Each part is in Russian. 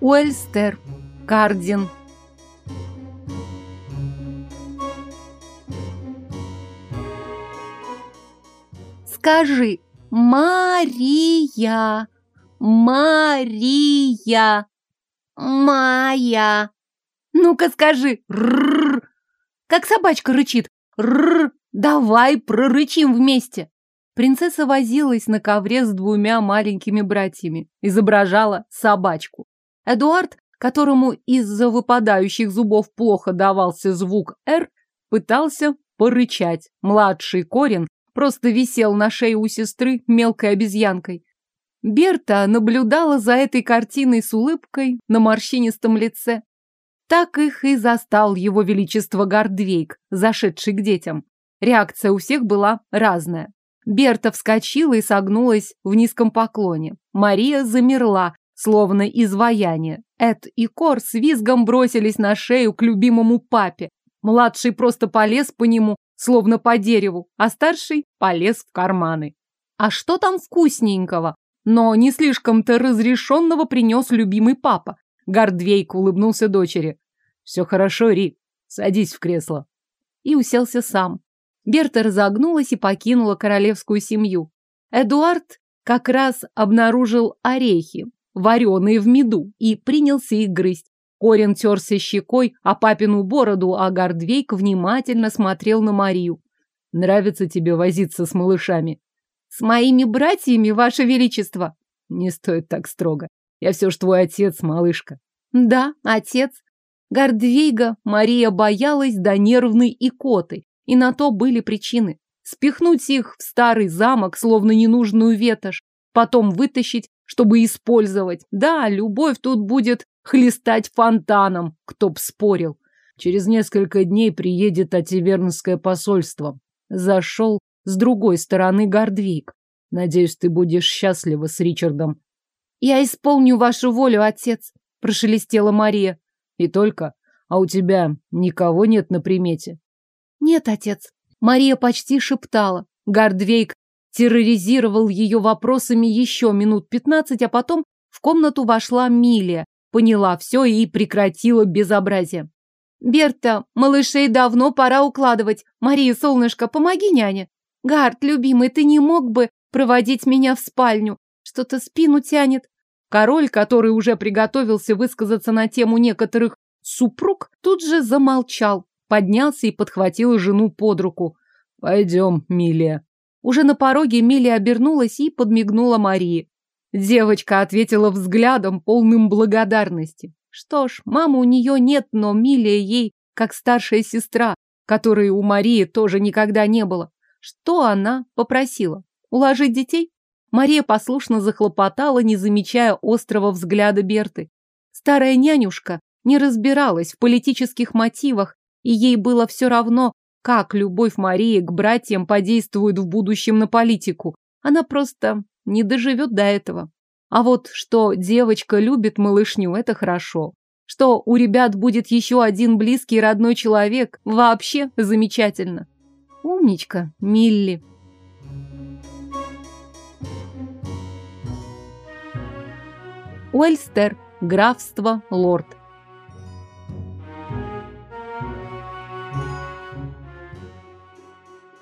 Уэльстер, Кардин. Скажи, Мария, Мария, Майя. Ну-ка скажи, рррр, как собачка рычит, рррр, давай прорычим вместе. Принцесса возилась на ковре с двумя маленькими братьями, изображала собачку. Эдуард, которому из-за выпадающих зубов плохо давался звук «Р», пытался порычать. Младший Корин просто висел на шее у сестры мелкой обезьянкой. Берта наблюдала за этой картиной с улыбкой на морщинистом лице. Так их и застал его величество Гордвейк, зашедший к детям. Реакция у всех была разная. Берта вскочила и согнулась в низком поклоне. Мария замерла, словно изваяние. Эд и Кор с визгом бросились на шею к любимому папе. Младший просто полез по нему, словно по дереву, а старший полез в карманы. А что там вкусненького? Но не слишком-то разрешенного принес любимый папа. Гордвейк улыбнулся дочери. «Все хорошо, Ри. Садись в кресло». И уселся сам. Берта разогнулась и покинула королевскую семью. Эдуард как раз обнаружил орехи, вареные в меду, и принялся их грызть. Корин терся щекой о папину бороду, а Гордвейк внимательно смотрел на Марию. «Нравится тебе возиться с малышами?» «С моими братьями, ваше величество!» «Не стоит так строго. Я все ж твой отец, малышка». «Да, отец». Гордвейга Мария боялась до нервной икоты, и на то были причины. Спихнуть их в старый замок, словно ненужную ветошь, потом вытащить, чтобы использовать. Да, любовь тут будет хлестать фонтаном, кто б спорил. Через несколько дней приедет Ативернское посольство. Зашел с другой стороны Гордвик. Надеюсь, ты будешь счастлива с Ричардом. Я исполню вашу волю, отец, прошелестела Мария. И только, а у тебя никого нет на примете. Нет, отец. Мария почти шептала. Гардвейк терроризировал ее вопросами еще минут пятнадцать, а потом в комнату вошла Милия, поняла все и прекратила безобразие. «Берта, малышей давно пора укладывать. Мария, солнышко, помоги няне. Гард, любимый, ты не мог бы проводить меня в спальню? Что-то спину тянет». Король, который уже приготовился высказаться на тему некоторых супруг, тут же замолчал, поднялся и подхватил жену под руку. «Пойдем, Милия». Уже на пороге Милия обернулась и подмигнула Марии. Девочка ответила взглядом, полным благодарности. Что ж, мамы у нее нет, но Милия ей как старшая сестра, которой у Марии тоже никогда не было. Что она попросила? Уложить детей? Мария послушно захлопотала, не замечая острого взгляда Берты. Старая нянюшка не разбиралась в политических мотивах и ей было все равно, как любовь Марии к братьям подействует в будущем на политику. Она просто не доживет до этого. А вот что девочка любит малышню, это хорошо. Что у ребят будет еще один близкий родной человек, вообще замечательно. Умничка, Милли. Уэльстер, графство, лорд.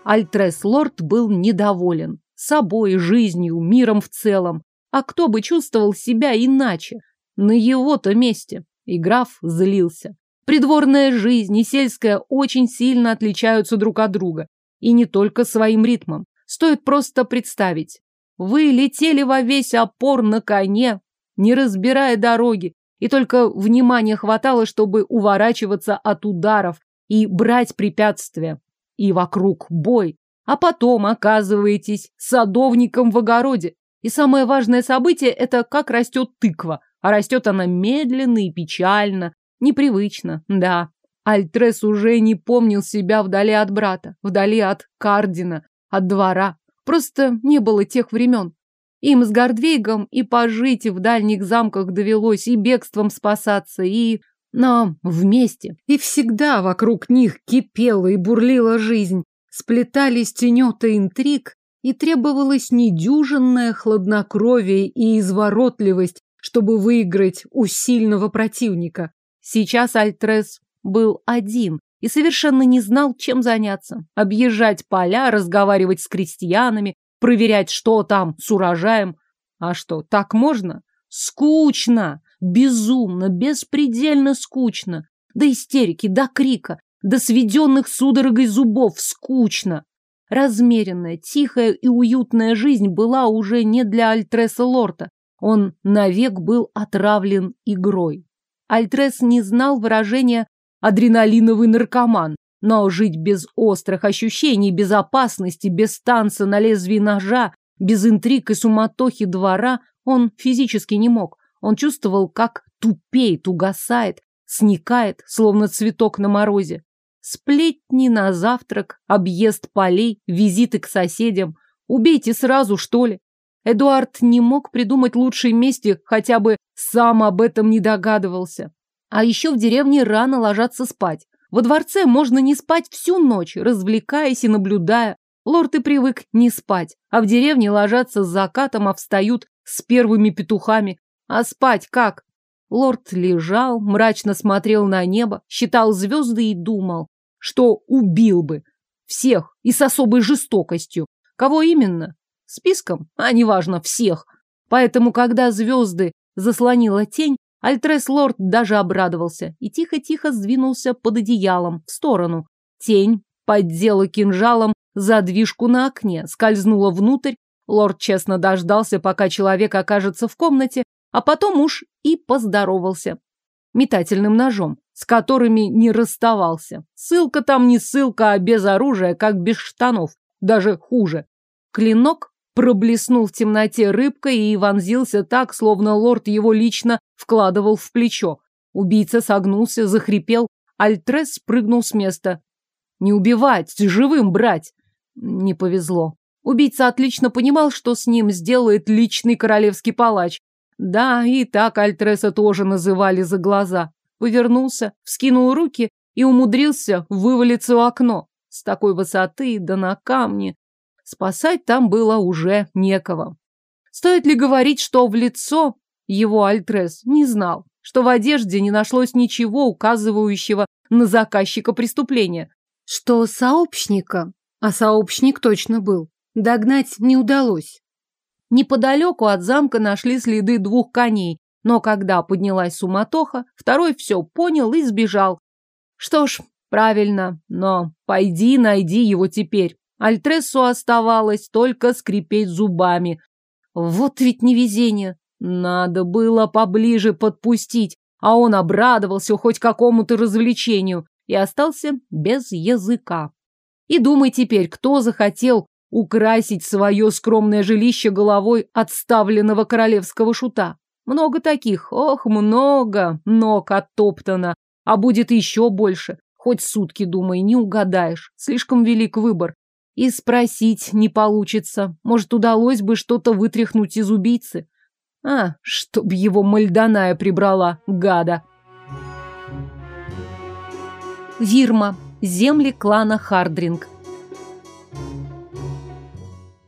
Альтрес-лорд был недоволен. Собой, жизнью, миром в целом. А кто бы чувствовал себя иначе? На его-то месте. И граф злился. Придворная жизнь и сельская очень сильно отличаются друг от друга. И не только своим ритмом. Стоит просто представить. Вы летели во весь опор на коне, не разбирая дороги, и только внимания хватало, чтобы уворачиваться от ударов и брать препятствия и вокруг бой, а потом оказываетесь садовником в огороде. И самое важное событие – это как растет тыква. А растет она медленно и печально, непривычно, да. Альтрес уже не помнил себя вдали от брата, вдали от Кардина, от двора. Просто не было тех времен. Им с Гордвейгом и пожить в дальних замках довелось, и бегством спасаться, и но вместе. И всегда вокруг них кипела и бурлила жизнь. Сплетались тенета интриг и требовалось недюжинное хладнокровие и изворотливость, чтобы выиграть у сильного противника. Сейчас Альтрес был один и совершенно не знал, чем заняться. Объезжать поля, разговаривать с крестьянами, проверять, что там с урожаем. А что, так можно? Скучно, безумно, беспредельно скучно. До истерики, до крика, до сведенных судорогой зубов скучно. Размеренная, тихая и уютная жизнь была уже не для Альтреса Лорта. Он навек был отравлен игрой. Альтрес не знал выражения «адреналиновый наркоман», но жить без острых ощущений безопасности, без танца на лезвии ножа, без интриг и суматохи двора он физически не мог. Он чувствовал, как тупеет, угасает, сникает, словно цветок на морозе. Сплетни на завтрак, объезд полей, визиты к соседям. Убейте сразу, что ли? Эдуард не мог придумать лучшей мести, хотя бы сам об этом не догадывался. А еще в деревне рано ложатся спать. Во дворце можно не спать всю ночь, развлекаясь и наблюдая. Лорд и привык не спать, а в деревне ложатся с закатом, а встают с первыми петухами. А спать как? Лорд лежал, мрачно смотрел на небо, считал звезды и думал что убил бы. Всех и с особой жестокостью. Кого именно? Списком? А неважно, всех. Поэтому, когда звезды заслонила тень, Альтрес Лорд даже обрадовался и тихо-тихо сдвинулся под одеялом в сторону. Тень поддела кинжалом задвижку на окне, скользнула внутрь. Лорд честно дождался, пока человек окажется в комнате, а потом уж и поздоровался. Метательным ножом с которыми не расставался. Ссылка там не ссылка, а без оружия, как без штанов. Даже хуже. Клинок проблеснул в темноте рыбкой и вонзился так, словно лорд его лично вкладывал в плечо. Убийца согнулся, захрипел. Альтрес спрыгнул с места. Не убивать, живым брать. Не повезло. Убийца отлично понимал, что с ним сделает личный королевский палач. Да, и так Альтреса тоже называли за глаза повернулся, вскинул руки и умудрился вывалиться в окно. С такой высоты, да на камне. Спасать там было уже некого. Стоит ли говорить, что в лицо его Альтрес не знал, что в одежде не нашлось ничего, указывающего на заказчика преступления, что сообщника, а сообщник точно был, догнать не удалось. Неподалеку от замка нашли следы двух коней, но когда поднялась суматоха, второй все понял и сбежал. Что ж, правильно, но пойди найди его теперь. Альтресу оставалось только скрипеть зубами. Вот ведь невезение. Надо было поближе подпустить, а он обрадовался хоть какому-то развлечению и остался без языка. И думай теперь, кто захотел украсить свое скромное жилище головой отставленного королевского шута. Много таких, ох, много ног оттоптано, а будет еще больше. Хоть сутки, думай, не угадаешь. Слишком велик выбор. И спросить не получится. Может, удалось бы что-то вытряхнуть из убийцы? А, чтоб его мальданая прибрала, гада. Вирма. Земли клана Хардринг.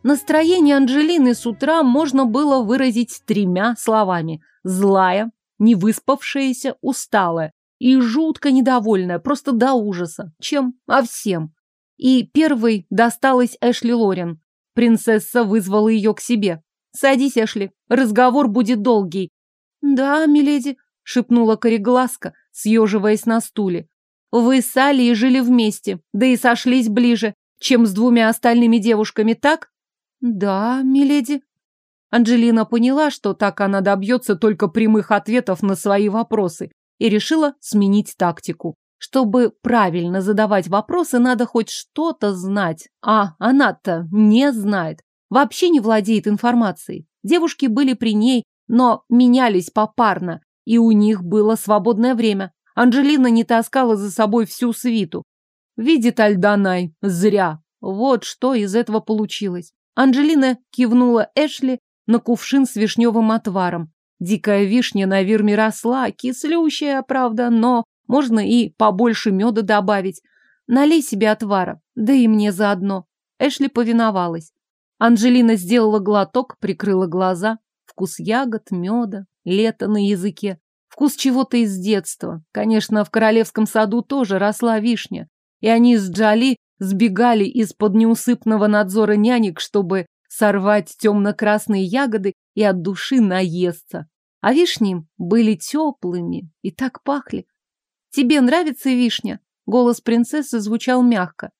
Настроение Анжелины с утра можно было выразить тремя словами. Злая, невыспавшаяся, усталая и жутко недовольная, просто до ужаса. Чем? А всем. И первой досталась Эшли Лорен. Принцесса вызвала ее к себе. «Садись, Эшли, разговор будет долгий». «Да, миледи», — шепнула кореглазка, съеживаясь на стуле. «Вы с Алией жили вместе, да и сошлись ближе, чем с двумя остальными девушками, так?» Да, миледи. Анжелина поняла, что так она добьется только прямых ответов на свои вопросы, и решила сменить тактику. Чтобы правильно задавать вопросы, надо хоть что-то знать. А она-то не знает. Вообще не владеет информацией. Девушки были при ней, но менялись попарно, и у них было свободное время. Анжелина не таскала за собой всю свиту. Видит Альданай, зря. Вот что из этого получилось. Анжелина кивнула Эшли на кувшин с вишневым отваром. Дикая вишня на вирме росла, кислющая, правда, но можно и побольше меда добавить. Налей себе отвара, да и мне заодно. Эшли повиновалась. Анжелина сделала глоток, прикрыла глаза. Вкус ягод, меда, лето на языке. Вкус чего-то из детства. Конечно, в королевском саду тоже росла вишня. И они с Джали сбегали из-под неусыпного надзора нянек, чтобы сорвать темно-красные ягоды и от души наесться. А вишни были теплыми и так пахли. «Тебе нравится вишня?» Голос принцессы звучал мягко.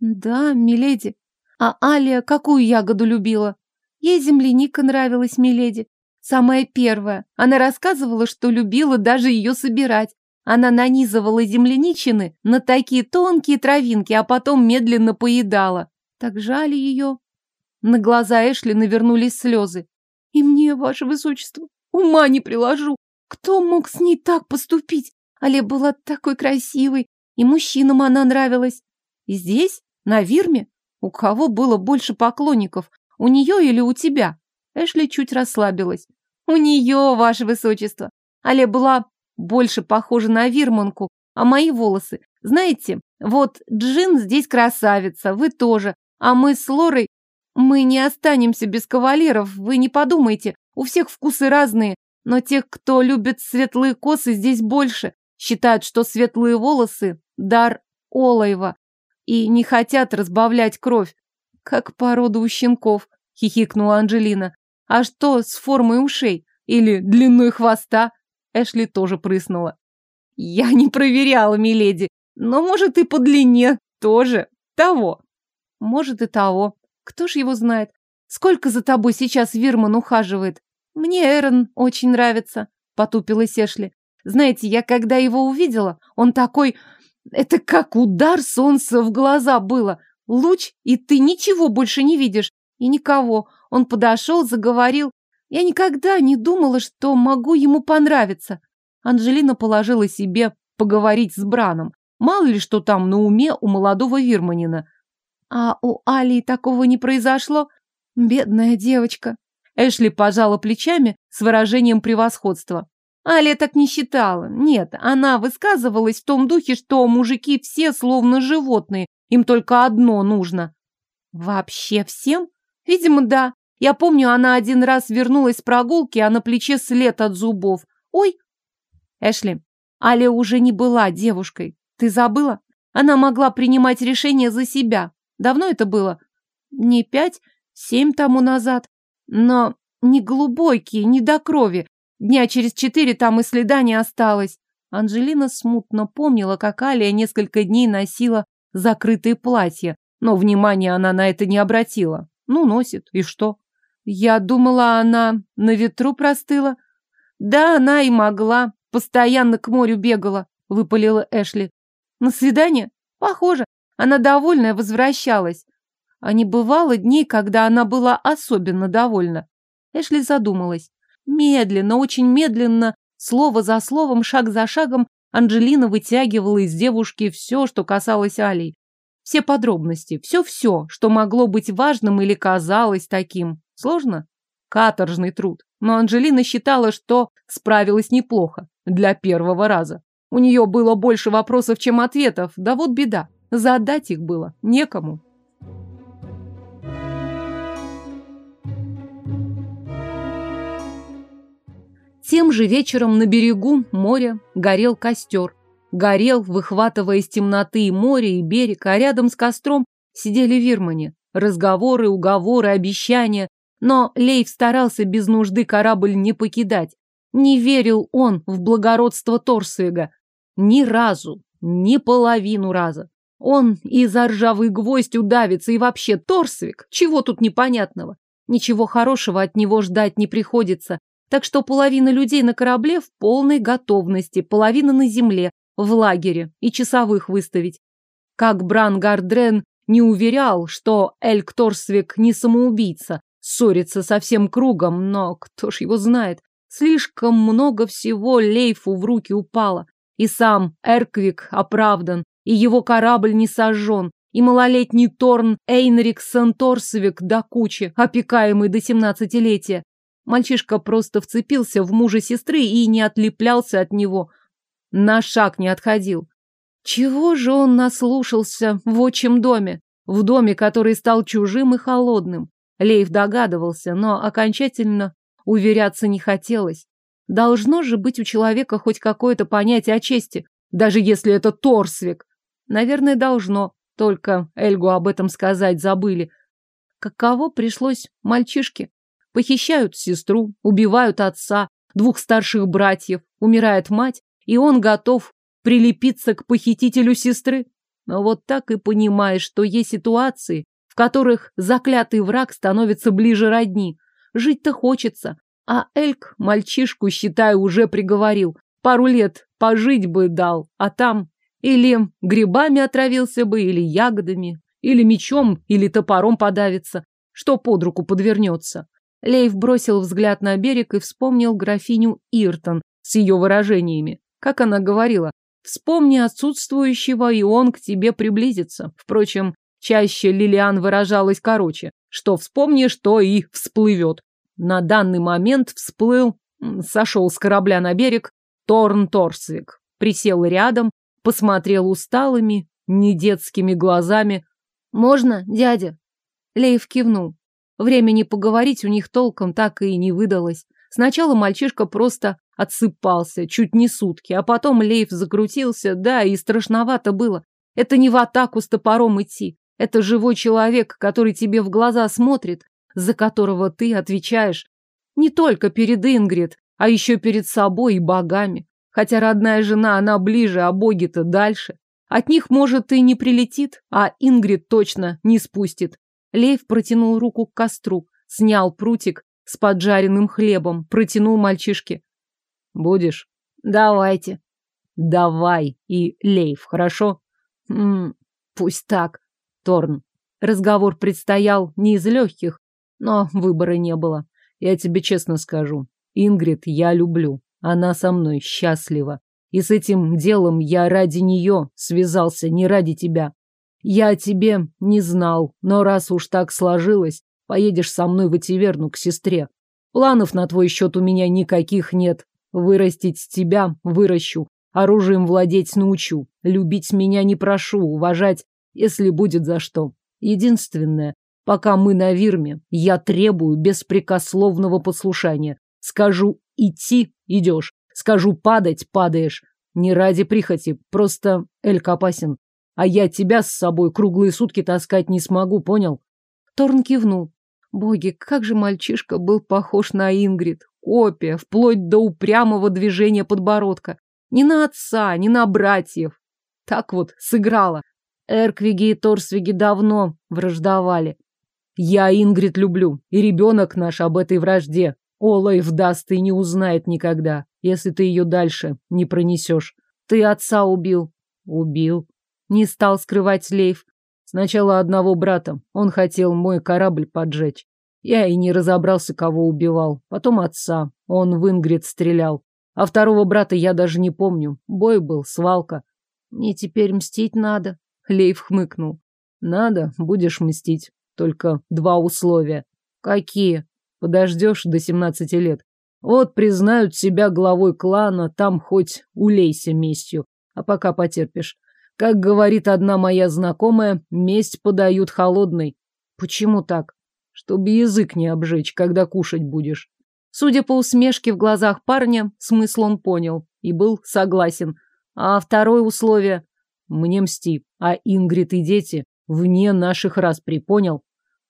«Да, миледи. А Алия какую ягоду любила?» Ей земляника нравилась, миледи. Самая первая. Она рассказывала, что любила даже ее собирать. Она нанизывала земляничины на такие тонкие травинки, а потом медленно поедала. Так жали ее. На глаза Эшли навернулись слезы. И мне, ваше высочество, ума не приложу. Кто мог с ней так поступить? Але была такой красивой, и мужчинам она нравилась. И здесь, на Вирме, у кого было больше поклонников, у нее или у тебя? Эшли чуть расслабилась. У нее, ваше высочество. Але была больше похожа на Вирманку, а мои волосы. Знаете, вот Джин здесь красавица, вы тоже, а мы с Лорой... Мы не останемся без кавалеров, вы не подумайте, у всех вкусы разные, но тех, кто любит светлые косы, здесь больше. Считают, что светлые волосы – дар Олаева, и не хотят разбавлять кровь. Как порода у щенков, хихикнула Анжелина. А что с формой ушей? Или длиной хвоста? Эшли тоже прыснула. Я не проверяла, миледи, но может и по длине тоже того. Может и того. Кто ж его знает? Сколько за тобой сейчас Вирман ухаживает? Мне Эрон очень нравится, потупилась Эшли. Знаете, я когда его увидела, он такой... Это как удар солнца в глаза было. Луч, и ты ничего больше не видишь. И никого. Он подошел, заговорил. Я никогда не думала, что могу ему понравиться. Анжелина положила себе поговорить с Браном. Мало ли что там на уме у молодого Вирманина. А у Алии такого не произошло? Бедная девочка. Эшли пожала плечами с выражением превосходства. Аля так не считала. Нет, она высказывалась в том духе, что мужики все словно животные, им только одно нужно. Вообще всем? Видимо, да. Я помню, она один раз вернулась с прогулки, а на плече след от зубов. Ой! Эшли, Аля уже не была девушкой. Ты забыла? Она могла принимать решения за себя. Давно это было? Не пять, семь тому назад. Но не глубокие, не до крови. Дня через четыре там и следа не осталось. Анжелина смутно помнила, как Алия несколько дней носила закрытые платья, но внимания она на это не обратила. Ну, носит, и что? Я думала, она на ветру простыла. Да, она и могла. Постоянно к морю бегала, выпалила Эшли. На свидание? Похоже. Она довольная возвращалась. А не бывало дней, когда она была особенно довольна. Эшли задумалась. Медленно, очень медленно, слово за словом, шаг за шагом, Анжелина вытягивала из девушки все, что касалось Алии. Все подробности, все-все, что могло быть важным или казалось таким. Сложно? Каторжный труд. Но Анжелина считала, что справилась неплохо для первого раза. У нее было больше вопросов, чем ответов, да вот беда. Задать их было некому. Тем же вечером на берегу моря горел костер. Горел, выхватывая из темноты и море, и берег, а рядом с костром сидели вирмане. Разговоры, уговоры, обещания. Но Лейв старался без нужды корабль не покидать. Не верил он в благородство Торсвига. Ни разу, ни половину раза. Он и за ржавый гвоздь удавится, и вообще Торсвик. Чего тут непонятного? Ничего хорошего от него ждать не приходится. Так что половина людей на корабле в полной готовности, половина на земле, в лагере, и часовых выставить. Как Бран Гардрен не уверял, что Эльк Торсвик не самоубийца, ссорится со всем кругом, но кто ж его знает. Слишком много всего Лейфу в руки упало. И сам Эрквик оправдан, и его корабль не сожжен, и малолетний Торн Эйнрик Торсвик до кучи, опекаемый до семнадцатилетия. Мальчишка просто вцепился в мужа сестры и не отлеплялся от него. На шаг не отходил. Чего же он наслушался в отчим доме? В доме, который стал чужим и холодным. Лейв догадывался, но окончательно уверяться не хотелось. Должно же быть у человека хоть какое-то понятие о чести, даже если это Торсвик. Наверное, должно, только Эльгу об этом сказать забыли. Каково пришлось мальчишке? Похищают сестру, убивают отца, двух старших братьев, умирает мать, и он готов прилепиться к похитителю сестры. Но вот так и понимаешь, что есть ситуации, которых заклятый враг становится ближе родни. Жить-то хочется, а Эльк мальчишку, считаю, уже приговорил. Пару лет пожить бы дал, а там или грибами отравился бы, или ягодами, или мечом, или топором подавится, что под руку подвернется. Лейв бросил взгляд на берег и вспомнил графиню Иртон с ее выражениями. Как она говорила, вспомни отсутствующего, и он к тебе приблизится. Впрочем, чаще Лилиан выражалась короче, что вспомни, что и всплывет. На данный момент всплыл, сошел с корабля на берег, Торн Торсвик. Присел рядом, посмотрел усталыми, недетскими глазами. «Можно, дядя?» Лейв кивнул. Времени поговорить у них толком так и не выдалось. Сначала мальчишка просто отсыпался, чуть не сутки, а потом Лейв закрутился, да, и страшновато было. Это не в атаку с топором идти. Это живой человек, который тебе в глаза смотрит, за которого ты отвечаешь не только перед Ингрид, а еще перед собой и богами. Хотя родная жена, она ближе, а боги-то дальше. От них, может, и не прилетит, а Ингрид точно не спустит. Лейв протянул руку к костру, снял прутик с поджаренным хлебом, протянул мальчишке. «Будешь?» «Давайте». «Давай и Лейв, хорошо?» «М -м, «Пусть так, Торн». Разговор предстоял не из легких, но выбора не было. Я тебе честно скажу, Ингрид я люблю. Она со мной счастлива. И с этим делом я ради нее связался, не ради тебя. Я о тебе не знал, но раз уж так сложилось, поедешь со мной в Этиверну к сестре. Планов на твой счет у меня никаких нет. Вырастить тебя выращу, оружием владеть научу. Любить меня не прошу, уважать, если будет за что. Единственное, пока мы на Вирме, я требую беспрекословного послушания. Скажу идти – идешь. Скажу падать – падаешь. Не ради прихоти, просто Эльк опасен. А я тебя с собой круглые сутки таскать не смогу, понял? Торн кивнул. Боги, как же мальчишка был похож на Ингрид. Копия, вплоть до упрямого движения подбородка. Ни на отца, ни на братьев. Так вот, сыграла. Эрквиги и Торсвиги давно враждовали. Я Ингрид люблю, и ребенок наш об этой вражде. Олаев даст и не узнает никогда, если ты ее дальше не пронесешь. Ты отца убил. Убил. Не стал скрывать Лейв. Сначала одного брата. Он хотел мой корабль поджечь. Я и не разобрался, кого убивал. Потом отца. Он в Ингрид стрелял. А второго брата я даже не помню. Бой был, свалка. Мне теперь мстить надо. Лейв хмыкнул. Надо, будешь мстить. Только два условия. Какие? Подождешь до семнадцати лет. Вот признают себя главой клана, там хоть улейся местью, а пока потерпишь. Как говорит одна моя знакомая, месть подают холодной. Почему так? Чтобы язык не обжечь, когда кушать будешь. Судя по усмешке в глазах парня, смысл он понял и был согласен. А второе условие — мне мсти, а Ингрид и дети вне наших распри, понял?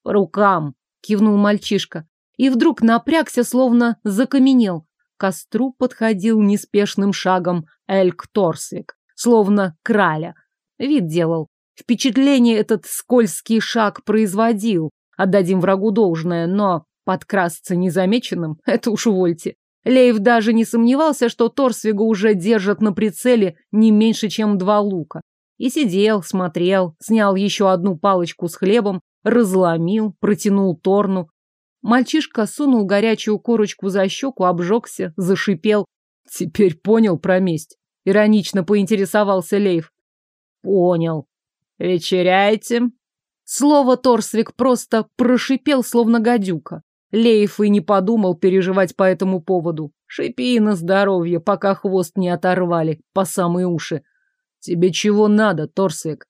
По рукам, кивнул мальчишка и вдруг напрягся, словно закаменел. К костру подходил неспешным шагом Эльк Торсвик, словно краля. Вид делал. Впечатление этот скользкий шаг производил. Отдадим врагу должное, но подкрасться незамеченным — это уж увольте. Лейв даже не сомневался, что Торсвига уже держат на прицеле не меньше, чем два лука. И сидел, смотрел, снял еще одну палочку с хлебом, разломил, протянул Торну. Мальчишка сунул горячую корочку за щеку, обжегся, зашипел. Теперь понял про месть. Иронично поинтересовался Лейв. Понял. Вечеряйте. Слово Торсвик просто прошипел, словно гадюка. Лейф и не подумал переживать по этому поводу. Шипи на здоровье, пока хвост не оторвали по самые уши. Тебе чего надо, Торсвик?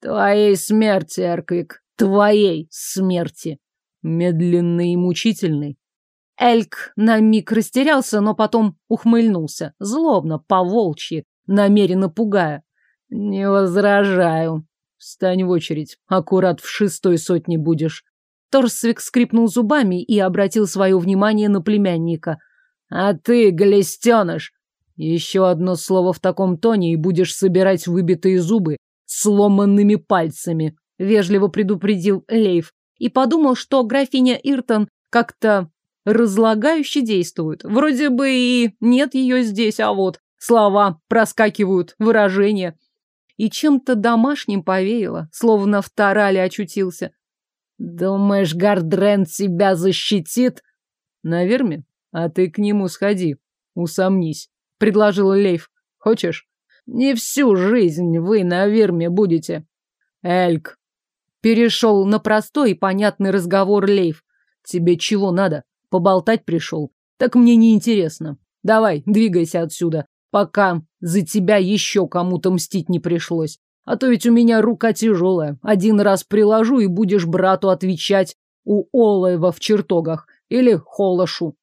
Твоей смерти, Эрквик, твоей смерти. медленный и мучительный. Эльк на миг растерялся, но потом ухмыльнулся, злобно, по-волчьи, намеренно пугая. Не возражаю. Встань в очередь, аккурат в шестой сотне будешь. Торсвик скрипнул зубами и обратил свое внимание на племянника. А ты, глистеныш, еще одно слово в таком тоне и будешь собирать выбитые зубы сломанными пальцами, вежливо предупредил Лейв и подумал, что графиня Иртон как-то разлагающе действует. Вроде бы и нет ее здесь, а вот слова проскакивают, выражения. И чем-то домашним повеяло, словно в Тарале очутился. Думаешь, Гардрен себя защитит? Наверное. А ты к нему сходи, усомнись, предложил Лейв. Хочешь? Не всю жизнь вы на Верме будете. Эльк. Перешел на простой и понятный разговор Лейв. Тебе чего надо? Поболтать пришел? Так мне не интересно. Давай, двигайся отсюда, пока за тебя еще кому-то мстить не пришлось. А то ведь у меня рука тяжелая. Один раз приложу, и будешь брату отвечать у Олаева в чертогах. Или Холошу.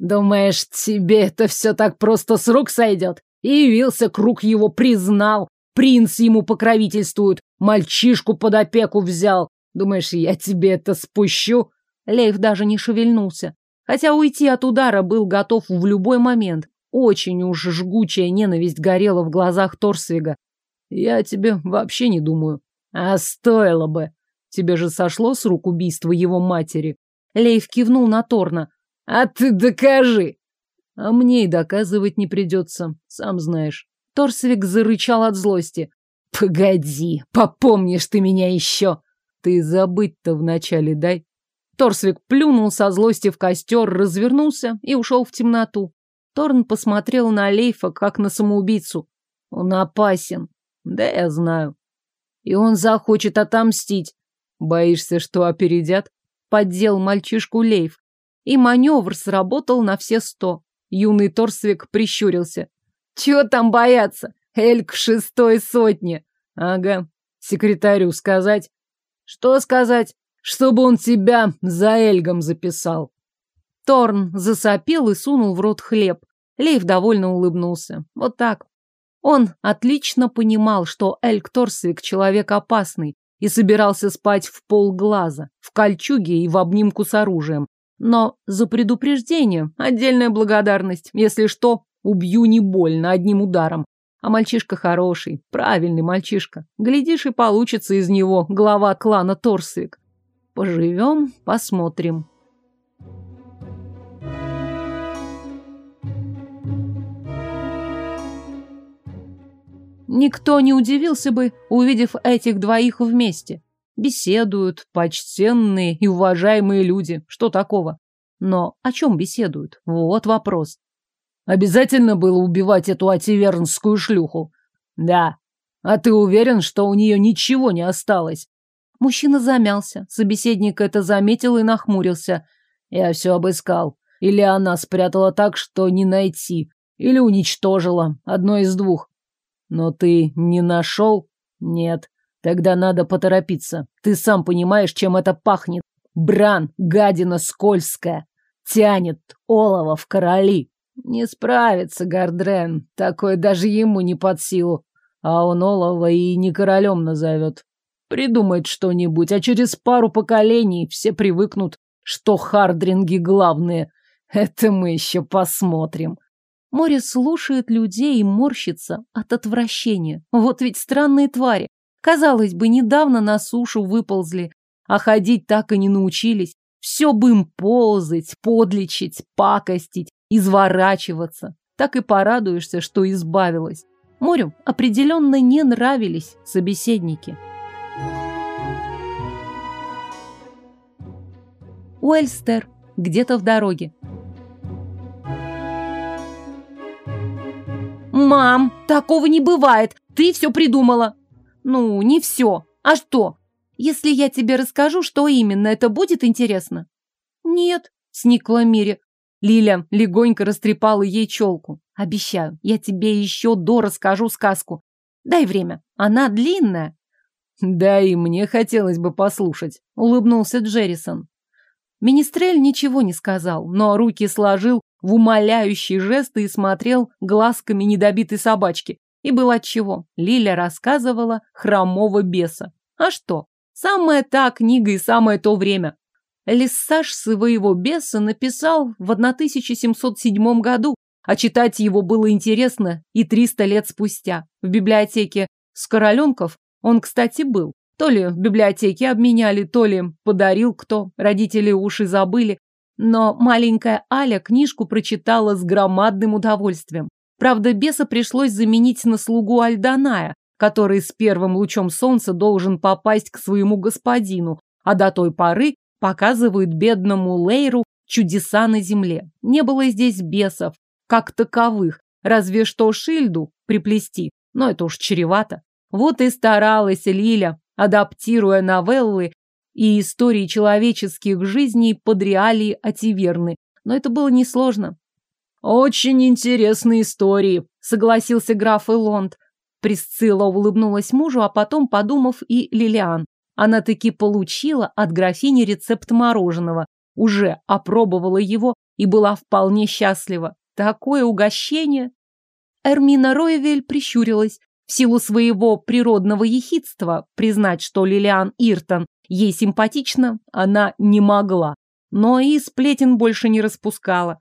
Думаешь, тебе это все так просто с рук сойдет? И явился круг его, признал. Принц ему покровительствует. Мальчишку под опеку взял. Думаешь, я тебе это спущу? Лейв даже не шевельнулся. Хотя уйти от удара был готов в любой момент. Очень уж жгучая ненависть горела в глазах Торсвига. Я тебе вообще не думаю. А стоило бы. Тебе же сошло с рук убийство его матери. Лейв кивнул на Торна. А ты докажи. А мне и доказывать не придется, сам знаешь. Торсвик зарычал от злости. Погоди, попомнишь ты меня еще. Ты забыть-то вначале дай. Торсвик плюнул со злости в костер, развернулся и ушел в темноту. Торн посмотрел на Лейфа, как на самоубийцу. Он опасен. Да я знаю. И он захочет отомстить. Боишься, что опередят? Поддел мальчишку Лейф. И маневр сработал на все сто. Юный Торсвик прищурился. Чего там бояться? Эльк шестой сотне. Ага. Секретарю сказать. Что сказать? Чтобы он тебя за Эльгом записал. Торн засопел и сунул в рот хлеб. Лейв довольно улыбнулся. Вот так. Он отлично понимал, что Эльк Торсвик человек опасный и собирался спать в полглаза, в кольчуге и в обнимку с оружием. Но за предупреждение отдельная благодарность. Если что, убью не больно одним ударом. А мальчишка хороший, правильный мальчишка. Глядишь, и получится из него глава клана Торсвик. Поживем, посмотрим. Никто не удивился бы, увидев этих двоих вместе. Беседуют почтенные и уважаемые люди. Что такого? Но о чем беседуют? Вот вопрос. Обязательно было убивать эту ативернскую шлюху? Да. А ты уверен, что у нее ничего не осталось? Мужчина замялся. Собеседник это заметил и нахмурился. Я все обыскал. Или она спрятала так, что не найти. Или уничтожила. Одно из двух. Но ты не нашел? Нет. Тогда надо поторопиться. Ты сам понимаешь, чем это пахнет. Бран, гадина скользкая. Тянет олово в короли. Не справится Гардрен. Такое даже ему не под силу. А он олово и не королем назовет. Придумает что-нибудь, а через пару поколений все привыкнут, что хардринги главные. Это мы еще посмотрим. Море слушает людей и морщится от отвращения. Вот ведь странные твари. Казалось бы, недавно на сушу выползли, а ходить так и не научились. Все бы им ползать, подлечить, пакостить, изворачиваться. Так и порадуешься, что избавилась. Морю определенно не нравились собеседники. Уэльстер, где-то в дороге. «Мам, такого не бывает! Ты все придумала!» «Ну, не все. А что? Если я тебе расскажу, что именно, это будет интересно?» «Нет», — сникла Мире. Лиля легонько растрепала ей челку. «Обещаю, я тебе еще до расскажу сказку. Дай время, она длинная». «Да и мне хотелось бы послушать», — улыбнулся Джеррисон. Министрель ничего не сказал, но руки сложил в умоляющие жесты и смотрел глазками недобитой собачки. И было отчего. Лиля рассказывала хромого беса. А что? Самая та книга и самое то время. Лиссаж своего беса написал в 1707 году, а читать его было интересно и 300 лет спустя. В библиотеке Скороленков он, кстати, был. То ли в библиотеке обменяли, то ли подарил кто, родители уши забыли. Но маленькая Аля книжку прочитала с громадным удовольствием. Правда, беса пришлось заменить на слугу Альданая, который с первым лучом солнца должен попасть к своему господину, а до той поры показывают бедному Лейру чудеса на земле. Не было здесь бесов, как таковых, разве что шильду приплести, но это уж чревато. Вот и старалась Лиля, адаптируя новеллы и истории человеческих жизней под реалии Ативерны. Но это было несложно. «Очень интересные истории», — согласился граф Элонд. Присцилла улыбнулась мужу, а потом, подумав, и Лилиан. Она таки получила от графини рецепт мороженого, уже опробовала его и была вполне счастлива. Такое угощение! Эрмина Роевель прищурилась. В силу своего природного ехидства признать, что Лилиан Иртон ей симпатична, она не могла. Но и сплетен больше не распускала.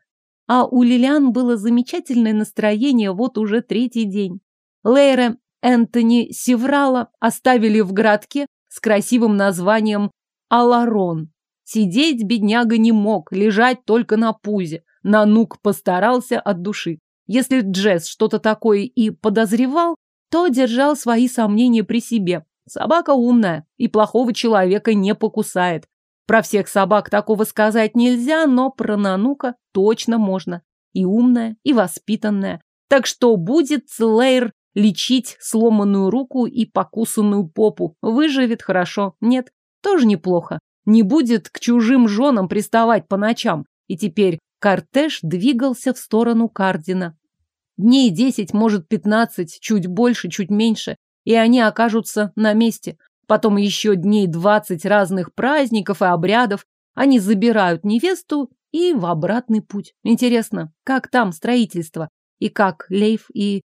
А у Лилиан было замечательное настроение вот уже третий день. Лейра Энтони Севрала оставили в городке с красивым названием Аларон. Сидеть бедняга не мог, лежать только на пузе. Нанук постарался от души. Если Джесс что-то такое и подозревал, то держал свои сомнения при себе. Собака умная и плохого человека не покусает. Про всех собак такого сказать нельзя, но про Нанука точно можно. И умная, и воспитанная. Так что будет Слейр лечить сломанную руку и покусанную попу. Выживет хорошо. Нет, тоже неплохо. Не будет к чужим женам приставать по ночам. И теперь кортеж двигался в сторону Кардина. Дней десять, может пятнадцать, чуть больше, чуть меньше, и они окажутся на месте. Потом еще дней двадцать разных праздников и обрядов. Они забирают невесту и в обратный путь. Интересно, как там строительство? И как Лейф и...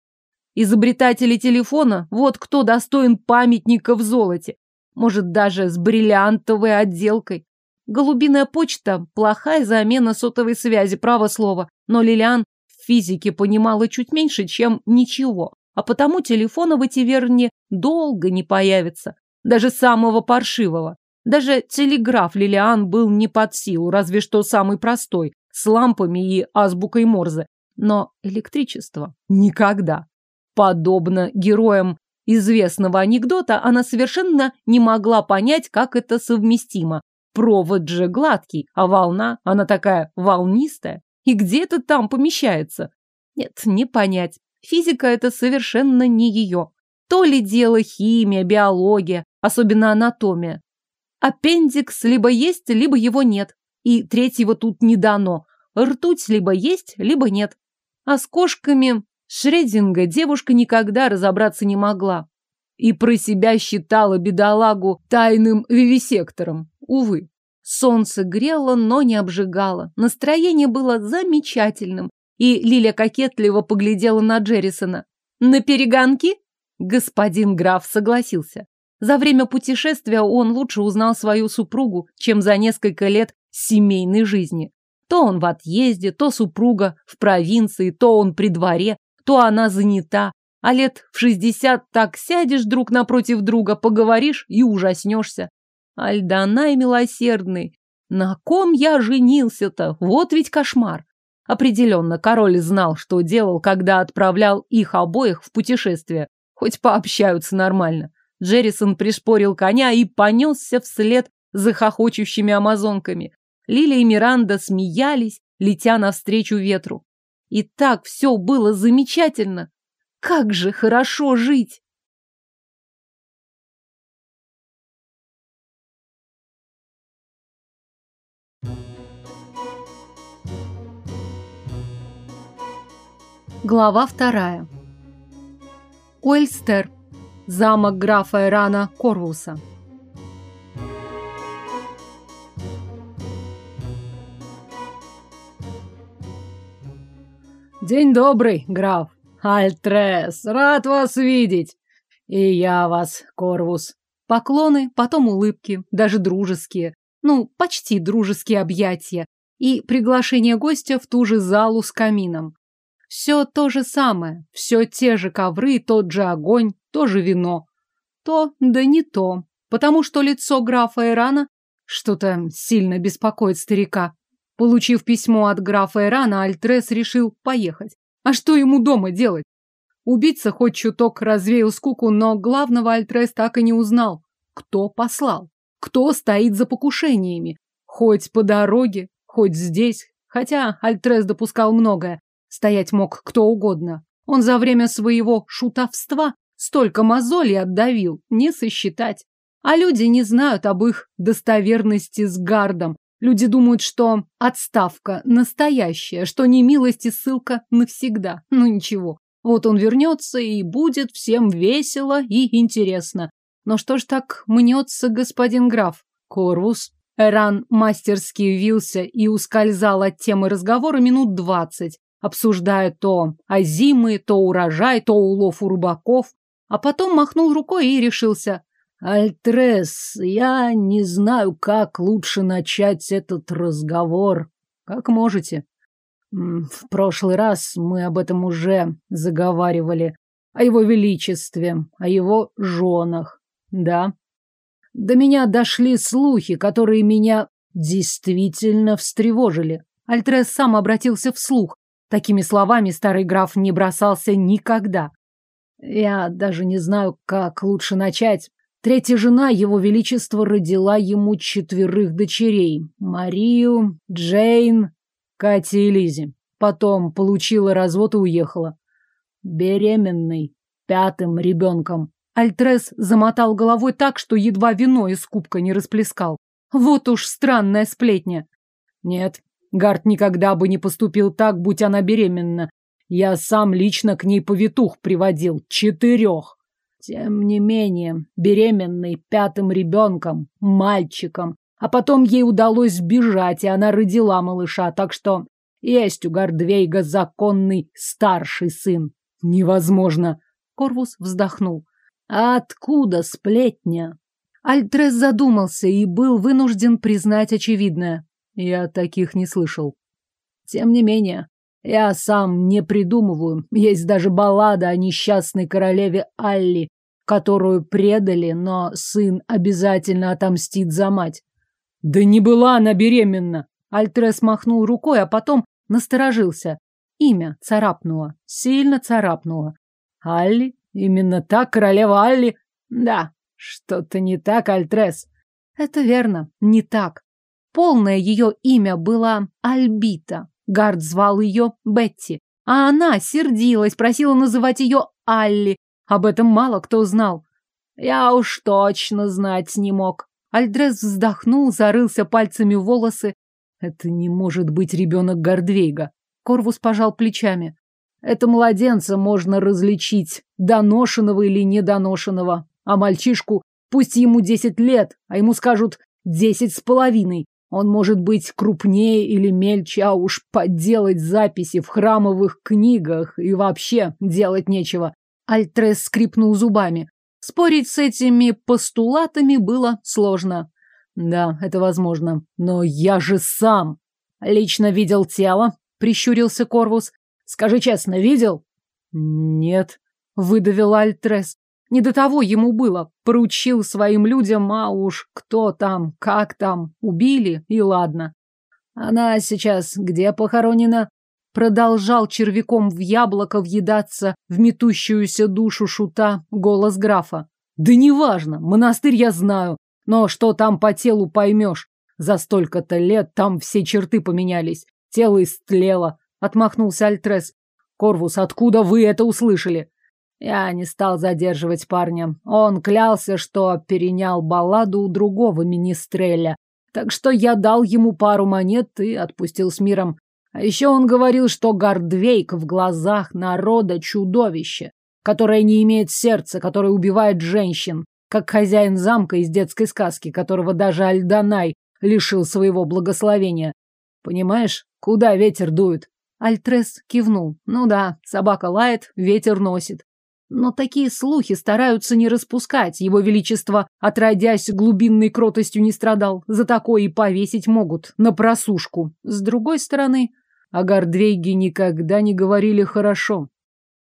Изобретатели телефона, вот кто достоин памятника в золоте. Может, даже с бриллиантовой отделкой. Голубиная почта – плохая замена сотовой связи, право слово. Но Лилиан в физике понимала чуть меньше, чем ничего. А потому телефона в эти верни долго не появится даже самого паршивого. Даже телеграф Лилиан был не под силу, разве что самый простой, с лампами и азбукой Морзе. Но электричество никогда. Подобно героям известного анекдота, она совершенно не могла понять, как это совместимо. Провод же гладкий, а волна, она такая волнистая. И где это там помещается? Нет, не понять. Физика это совершенно не ее. То ли дело химия, биология, особенно анатомия. Аппендикс либо есть, либо его нет. И третьего тут не дано. Ртуть либо есть, либо нет. А с кошками Шрединга девушка никогда разобраться не могла. И про себя считала бедолагу тайным вивисектором. Увы. Солнце грело, но не обжигало. Настроение было замечательным. И Лиля кокетливо поглядела на Джеррисона. «На перегонки?» Господин граф согласился. За время путешествия он лучше узнал свою супругу, чем за несколько лет семейной жизни. То он в отъезде, то супруга в провинции, то он при дворе, то она занята. А лет в шестьдесят так сядешь друг напротив друга, поговоришь и ужаснешься. Альданай милосердный, на ком я женился-то? Вот ведь кошмар. Определенно, король знал, что делал, когда отправлял их обоих в путешествие. Хоть пообщаются нормально. Джеррисон пришпорил коня и понесся вслед за хохочущими амазонками. Лилия и Миранда смеялись, летя навстречу ветру. И так все было замечательно. Как же хорошо жить! Глава вторая. Уэльстер замок графа Ирана Корвуса. «День добрый, граф! Альтрес, рад вас видеть! И я вас, Корвус!» Поклоны, потом улыбки, даже дружеские, ну, почти дружеские объятия, и приглашение гостя в ту же залу с камином. Все то же самое, все те же ковры, тот же огонь, то же вино. То, да не то, потому что лицо графа Ирана что-то сильно беспокоит старика. Получив письмо от графа Ирана, Альтрес решил поехать. А что ему дома делать? Убийца хоть чуток развеял скуку, но главного Альтрес так и не узнал. Кто послал? Кто стоит за покушениями? Хоть по дороге, хоть здесь. Хотя Альтрес допускал многое. Стоять мог кто угодно. Он за время своего шутовства столько мозолей отдавил, не сосчитать. А люди не знают об их достоверности с гардом. Люди думают, что отставка настоящая, что не милость и ссылка навсегда. Ну ничего, вот он вернется и будет всем весело и интересно. Но что ж так мнется господин граф? Корвус? Эран мастерски вился и ускользал от темы разговора минут двадцать, обсуждая то озимы, то урожай, то улов у рыбаков, а потом махнул рукой и решился. «Альтрес, я не знаю, как лучше начать этот разговор. Как можете?» В прошлый раз мы об этом уже заговаривали. О его величестве, о его женах. Да. До меня дошли слухи, которые меня действительно встревожили. Альтрес сам обратился вслух. Такими словами старый граф не бросался никогда. Я даже не знаю, как лучше начать. Третья жена его величества родила ему четверых дочерей. Марию, Джейн, Катя и Лизе. Потом получила развод и уехала. Беременной, пятым ребенком. Альтрес замотал головой так, что едва вино из кубка не расплескал. Вот уж странная сплетня. Нет, Гард никогда бы не поступил так, будь она беременна. Я сам лично к ней повитух приводил. Четырех. Тем не менее, беременной пятым ребенком, мальчиком, а потом ей удалось сбежать, и она родила малыша, так что есть у Гордвейга законный старший сын. Невозможно. Корвус вздохнул. А откуда сплетня? Альтрес задумался и был вынужден признать очевидное. Я таких не слышал. Тем не менее, я сам не придумываю. Есть даже баллада о несчастной королеве Алли, которую предали, но сын обязательно отомстит за мать. Да не была она беременна. Альтрес махнул рукой, а потом насторожился. Имя царапнуло, сильно царапнуло. Алли? Именно так, королева Алли? Да, что-то не так, Альтрес. Это верно, не так. Полное ее имя было Альбита. Гард звал ее Бетти. А она сердилась, просила называть ее Алли. Об этом мало кто знал. Я уж точно знать не мог. Альдрес вздохнул, зарылся пальцами в волосы. Это не может быть ребенок Гордвейга. Корвус пожал плечами. Это младенца можно различить, доношенного или недоношенного. А мальчишку, пусть ему десять лет, а ему скажут десять с половиной. Он может быть крупнее или мельче, а уж подделать записи в храмовых книгах и вообще делать нечего. Альтрес скрипнул зубами. Спорить с этими постулатами было сложно. Да, это возможно. Но я же сам лично видел тело, прищурился Корвус. Скажи честно, видел? Нет, выдавил Альтрес. Не до того ему было. Поручил своим людям, а уж кто там, как там, убили, и ладно. Она сейчас где похоронена? Продолжал червяком в яблоко въедаться в метущуюся душу шута голос графа. Да неважно, монастырь я знаю, но что там по телу поймешь? За столько-то лет там все черты поменялись, тело истлело, отмахнулся Альтрес. Корвус, откуда вы это услышали? Я не стал задерживать парня. Он клялся, что перенял балладу у другого министреля. Так что я дал ему пару монет и отпустил с миром. А еще он говорил, что Гардвейк в глазах народа чудовище, которое не имеет сердца, которое убивает женщин, как хозяин замка из детской сказки, которого даже Альданай лишил своего благословения. Понимаешь, куда ветер дует? Альтрес кивнул. Ну да, собака лает, ветер носит. Но такие слухи стараются не распускать. Его Величество, отродясь глубинной кротостью, не страдал. За такое и повесить могут, на просушку. С другой стороны, о Гордвейге никогда не говорили хорошо.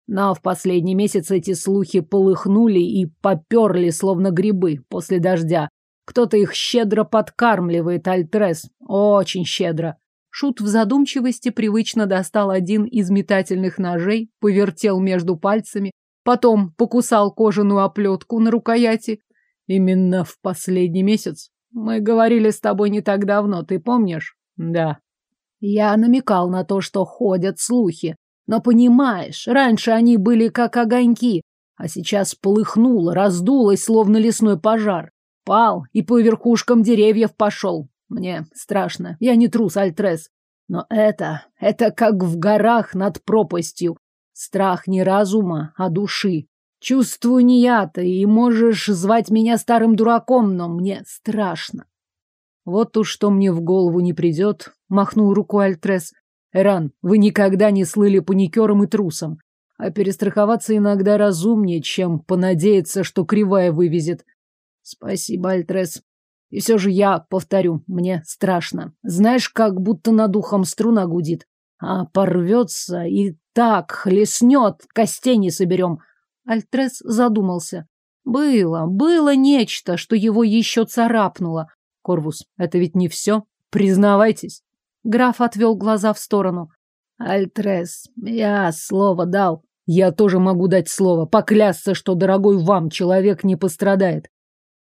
Но в последний месяц эти слухи полыхнули и поперли, словно грибы после дождя. Кто-то их щедро подкармливает, Альтрес. Очень щедро. Шут в задумчивости привычно достал один из метательных ножей, повертел между пальцами, потом покусал кожаную оплетку на рукояти. Именно в последний месяц. Мы говорили с тобой не так давно, ты помнишь? Да. Я намекал на то, что ходят слухи. Но понимаешь, раньше они были как огоньки, а сейчас полыхнуло, раздулось, словно лесной пожар. Пал и по верхушкам деревьев пошел. Мне страшно. Я не трус, Альтрес. Но это... это как в горах над пропастью. Страх не разума, а души. Чувствую не я-то, и можешь звать меня старым дураком, но мне страшно. Вот уж что мне в голову не придет, махнул рукой Альтрес. Эран, вы никогда не слыли паникером и трусом. А перестраховаться иногда разумнее, чем понадеяться, что кривая вывезет. Спасибо, Альтрес. И все же я повторю, мне страшно. Знаешь, как будто над духом струна гудит. А порвется и так хлестнет, костей не соберем. Альтрес задумался. Было, было нечто, что его еще царапнуло. Корвус, это ведь не все. Признавайтесь. Граф отвел глаза в сторону. Альтрес, я слово дал. Я тоже могу дать слово, поклясться, что дорогой вам человек не пострадает.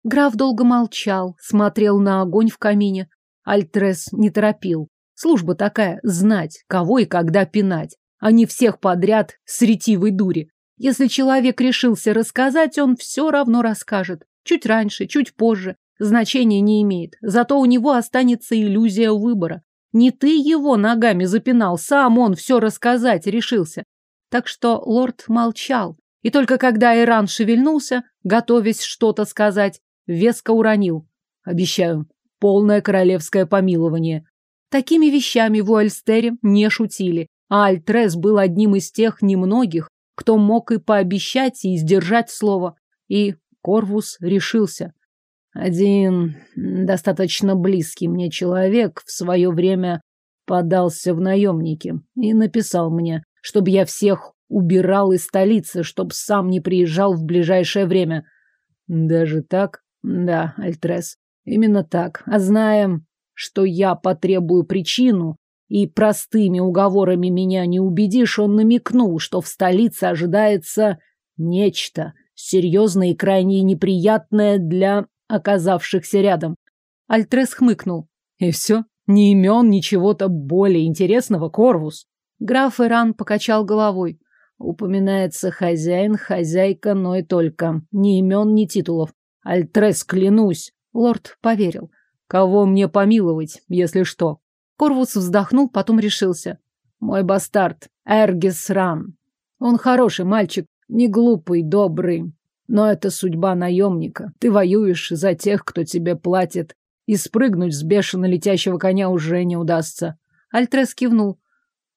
Граф долго молчал, смотрел на огонь в камине. Альтрес не торопил. Служба такая — знать, кого и когда пинать, а не всех подряд с ретивой дури. Если человек решился рассказать, он все равно расскажет. Чуть раньше, чуть позже. Значения не имеет. Зато у него останется иллюзия выбора. Не ты его ногами запинал, сам он все рассказать решился. Так что лорд молчал. И только когда Иран шевельнулся, готовясь что-то сказать, веско уронил. Обещаю, полное королевское помилование. Такими вещами в Уэльстере не шутили, а Альтрес был одним из тех немногих, кто мог и пообещать, и сдержать слово. И Корвус решился. Один достаточно близкий мне человек в свое время подался в наемники и написал мне, чтобы я всех убирал из столицы, чтоб сам не приезжал в ближайшее время. Даже так? Да, Альтрес, именно так. А зная, что я потребую причину, и простыми уговорами меня не убедишь, он намекнул, что в столице ожидается нечто серьезное и крайне неприятное для оказавшихся рядом. Альтрес хмыкнул. И все? Ни имен, ни чего-то более интересного, Корвус. Граф Иран покачал головой. Упоминается хозяин, хозяйка, но и только. Ни имен, ни титулов. Альтрес, клянусь. Лорд поверил. Кого мне помиловать, если что? Корвус вздохнул, потом решился. Мой бастард, Эргис Ран. Он хороший мальчик, не глупый, добрый. Но это судьба наемника. Ты воюешь за тех, кто тебе платит. И спрыгнуть с бешено летящего коня уже не удастся. Альтрес кивнул.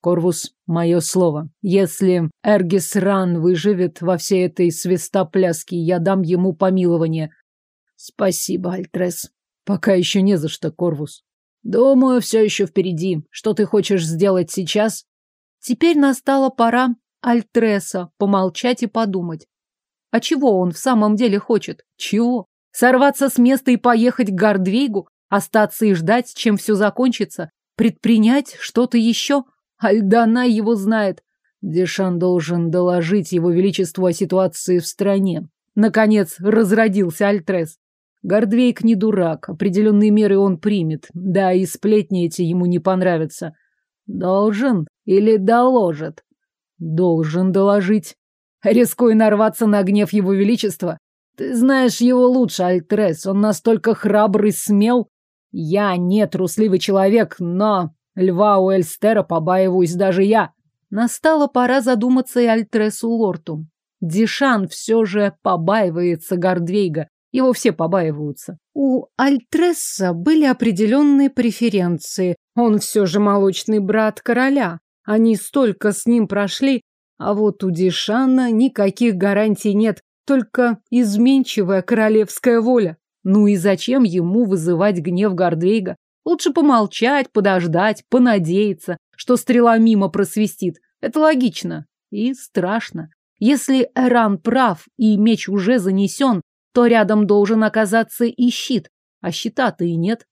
Корвус, мое слово. Если Эргис Ран выживет во всей этой свистопляске, я дам ему помилование. Спасибо, Альтрес. Пока еще не за что, Корвус. Думаю, все еще впереди. Что ты хочешь сделать сейчас? Теперь настала пора Альтреса помолчать и подумать. А чего он в самом деле хочет? Чего? Сорваться с места и поехать к Гардвейгу? Остаться и ждать, чем все закончится? Предпринять что-то еще? Альдана его знает. Дешан должен доложить его величеству о ситуации в стране. Наконец разродился Альтрес. Гордвейк не дурак, определенные меры он примет. Да, и сплетни эти ему не понравятся. Должен или доложит? Должен доложить. Рискуй нарваться на гнев его величества. Ты знаешь его лучше, Альтрес. Он настолько храбрый, смел. Я не трусливый человек, но Льва Уэльстера побаиваюсь даже я. Настала пора задуматься и Альтресу Лорту. Дишан все же побаивается Гордвейга. Его все побаиваются. У Альтреса были определенные преференции. Он все же молочный брат короля. Они столько с ним прошли, а вот у Дишана никаких гарантий нет, только изменчивая королевская воля. Ну и зачем ему вызывать гнев Гордвейга? Лучше помолчать, подождать, понадеяться, что стрела мимо просвистит. Это логично и страшно. Если Эран прав и меч уже занесен, то рядом должен оказаться и щит, а щита-то и нет.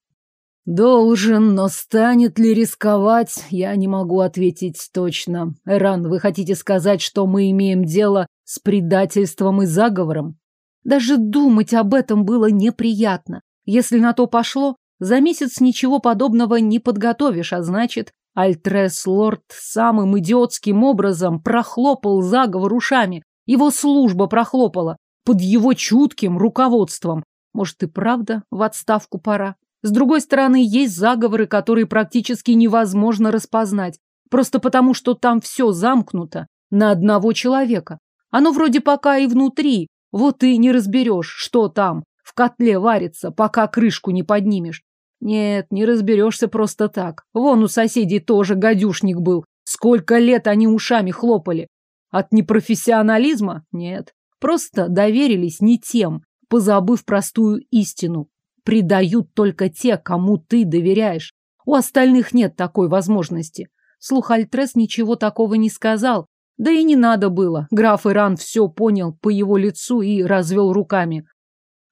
Должен, но станет ли рисковать, я не могу ответить точно. Эран, вы хотите сказать, что мы имеем дело с предательством и заговором? Даже думать об этом было неприятно. Если на то пошло, за месяц ничего подобного не подготовишь, а значит, Альтрес Лорд самым идиотским образом прохлопал заговор ушами. Его служба прохлопала под его чутким руководством. Может и правда в отставку пора. С другой стороны, есть заговоры, которые практически невозможно распознать, просто потому, что там все замкнуто на одного человека. Оно вроде пока и внутри, вот и не разберешь, что там в котле варится, пока крышку не поднимешь. Нет, не разберешься просто так. Вон у соседей тоже гадюшник был. Сколько лет они ушами хлопали. От непрофессионализма? Нет. Просто доверились не тем, позабыв простую истину. Предают только те, кому ты доверяешь. У остальных нет такой возможности. Слух Альтрес ничего такого не сказал. Да и не надо было. Граф Иран все понял по его лицу и развел руками.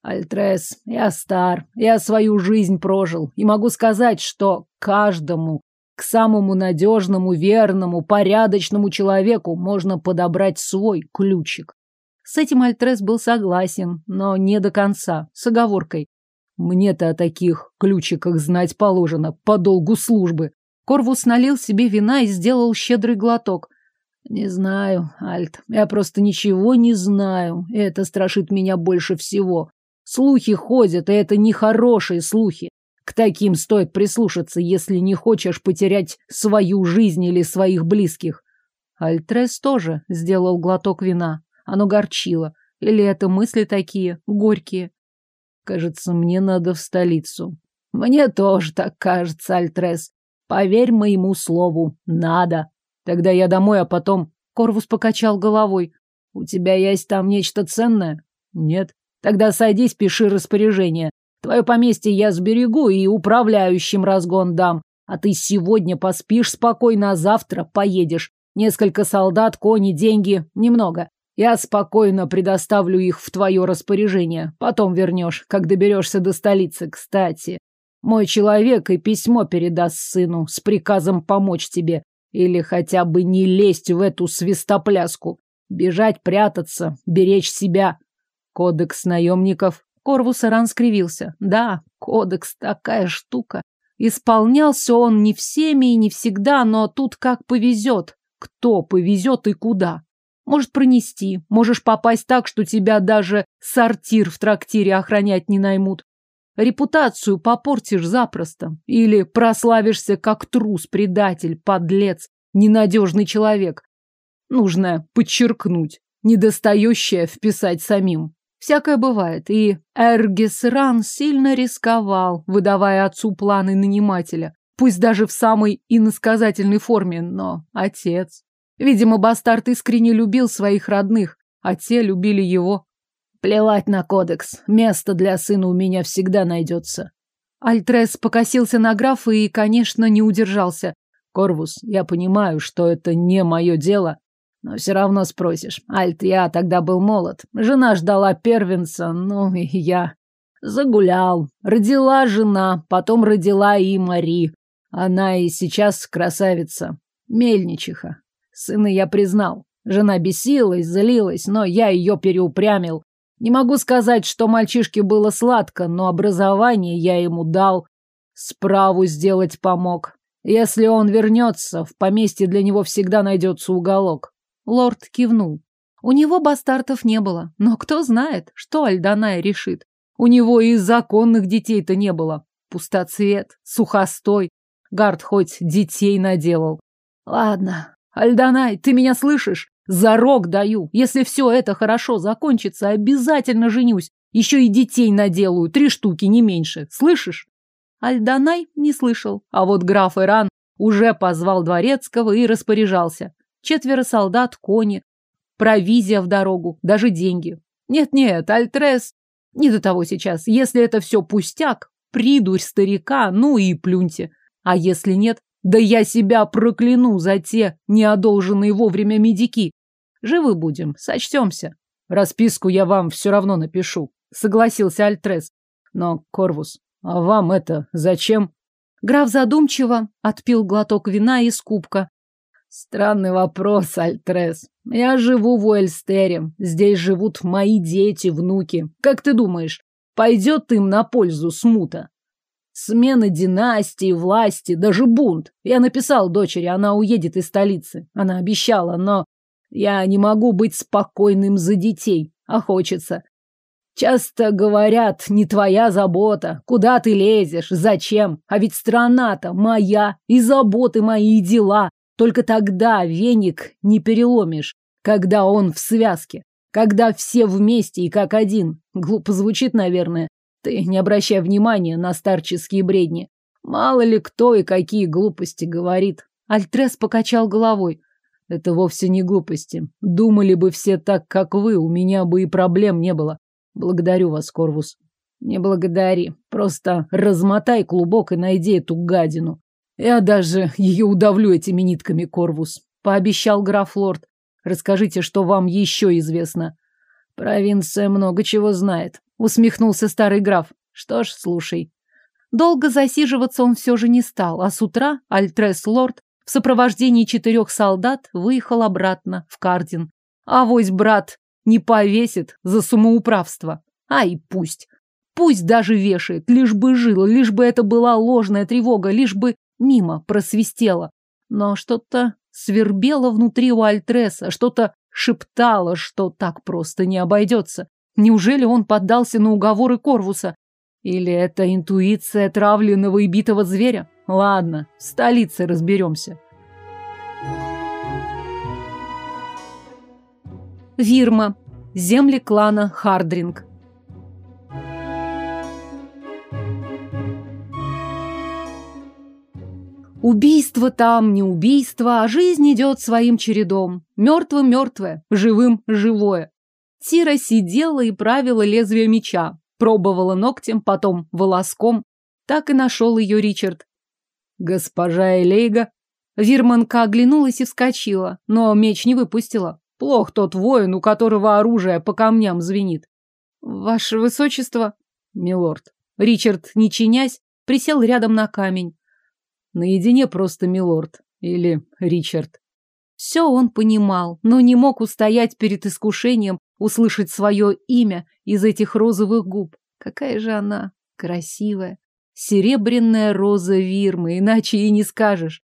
Альтрес, я стар, я свою жизнь прожил, и могу сказать, что каждому, к самому надежному, верному, порядочному человеку можно подобрать свой ключик. С этим Альтрес был согласен, но не до конца, с оговоркой. Мне-то о таких ключиках знать положено, по долгу службы. Корвус налил себе вина и сделал щедрый глоток. Не знаю, Альт, я просто ничего не знаю, это страшит меня больше всего. Слухи ходят, и это нехорошие слухи. К таким стоит прислушаться, если не хочешь потерять свою жизнь или своих близких. Альтрес тоже сделал глоток вина. Оно горчило. Или это мысли такие, горькие? Кажется, мне надо в столицу. Мне тоже так кажется, Альтрес. Поверь моему слову, надо. Тогда я домой, а потом... Корвус покачал головой. У тебя есть там нечто ценное? Нет. Тогда садись, пиши распоряжение. Твое поместье я сберегу и управляющим разгон дам. А ты сегодня поспишь спокойно, а завтра поедешь. Несколько солдат, кони, деньги. Немного. Я спокойно предоставлю их в твое распоряжение. Потом вернешь, как доберешься до столицы, кстати. Мой человек и письмо передаст сыну с приказом помочь тебе. Или хотя бы не лезть в эту свистопляску. Бежать, прятаться, беречь себя. Кодекс наемников. Корвус Аран скривился. Да, кодекс такая штука. Исполнялся он не всеми и не всегда, но тут как повезет. Кто повезет и куда. Может пронести, можешь попасть так, что тебя даже сортир в трактире охранять не наймут. Репутацию попортишь запросто. Или прославишься как трус, предатель, подлец, ненадежный человек. Нужно подчеркнуть, недостающее вписать самим. Всякое бывает, и Эргис Ран сильно рисковал, выдавая отцу планы нанимателя, пусть даже в самой иносказательной форме, но отец. Видимо, бастард искренне любил своих родных, а те любили его. Плевать на кодекс, место для сына у меня всегда найдется. Альтрес покосился на графа и, конечно, не удержался. Корвус, я понимаю, что это не мое дело, но все равно спросишь. Альт, я тогда был молод. Жена ждала первенца, ну и я загулял. Родила жена, потом родила и Мари. Она и сейчас красавица. Мельничиха. Сына я признал. Жена бесилась, злилась, но я ее переупрямил. Не могу сказать, что мальчишке было сладко, но образование я ему дал. Справу сделать помог. Если он вернется, в поместье для него всегда найдется уголок. Лорд кивнул. У него бастартов не было, но кто знает, что Альданай решит. У него и законных детей-то не было. Пустоцвет, сухостой. Гард хоть детей наделал. Ладно, Альданай, ты меня слышишь? Зарок даю. Если все это хорошо закончится, обязательно женюсь. Еще и детей наделаю, три штуки, не меньше. Слышишь? Альданай не слышал, а вот граф Иран уже позвал дворецкого и распоряжался. Четверо солдат, кони, провизия в дорогу, даже деньги. Нет-нет, Альтрес, не до того сейчас. Если это все пустяк, придурь старика, ну и плюньте. А если нет, да я себя прокляну за те неодолженные вовремя медики. Живы будем, сочтемся. Расписку я вам все равно напишу, согласился Альтрес. Но, Корвус, а вам это зачем? Граф задумчиво отпил глоток вина из кубка. Странный вопрос, Альтрес. Я живу в Уэльстере. Здесь живут мои дети, внуки. Как ты думаешь, пойдет им на пользу смута? Смена династии, власти, даже бунт. Я написал дочери, она уедет из столицы. Она обещала, но я не могу быть спокойным за детей, а хочется. Часто говорят, не твоя забота, куда ты лезешь, зачем, а ведь страна-то моя, и заботы мои, и дела. Только тогда веник не переломишь, когда он в связке, когда все вместе и как один. Глупо звучит, наверное. Ты не обращай внимания на старческие бредни. Мало ли кто и какие глупости говорит. Альтрес покачал головой. Это вовсе не глупости. Думали бы все так, как вы, у меня бы и проблем не было. Благодарю вас, Корвус. Не благодари. Просто размотай клубок и найди эту гадину. Я даже ее удавлю этими нитками, Корвус. Пообещал граф Лорд. Расскажите, что вам еще известно. Провинция много чего знает. Усмехнулся старый граф. Что ж, слушай. Долго засиживаться он все же не стал, а с утра Альтрес Лорд в сопровождении четырех солдат выехал обратно в Кардин. Авось брат не повесит за самоуправство. А и пусть. Пусть даже вешает, лишь бы жил, лишь бы это была ложная тревога, лишь бы мимо просвистело. Но что-то свербело внутри у Альтреса, что-то шептало, что так просто не обойдется. Неужели он поддался на уговоры Корвуса? Или это интуиция травленного и битого зверя? Ладно, в столице разберемся. Вирма. Земли клана Хардринг. Убийство там, не убийство, а жизнь идет своим чередом. Мертвым мертвое, живым живое. Тира сидела и правила лезвие меча, пробовала ногтем, потом волоском. Так и нашел ее Ричард. Госпожа Элейга. Вирманка оглянулась и вскочила, но меч не выпустила. Плох тот воин, у которого оружие по камням звенит. Ваше высочество, милорд. Ричард, не чинясь, присел рядом на камень. Наедине просто милорд. Или Ричард. Все он понимал, но не мог устоять перед искушением услышать свое имя из этих розовых губ. Какая же она красивая. Серебряная роза Вирмы, иначе и не скажешь.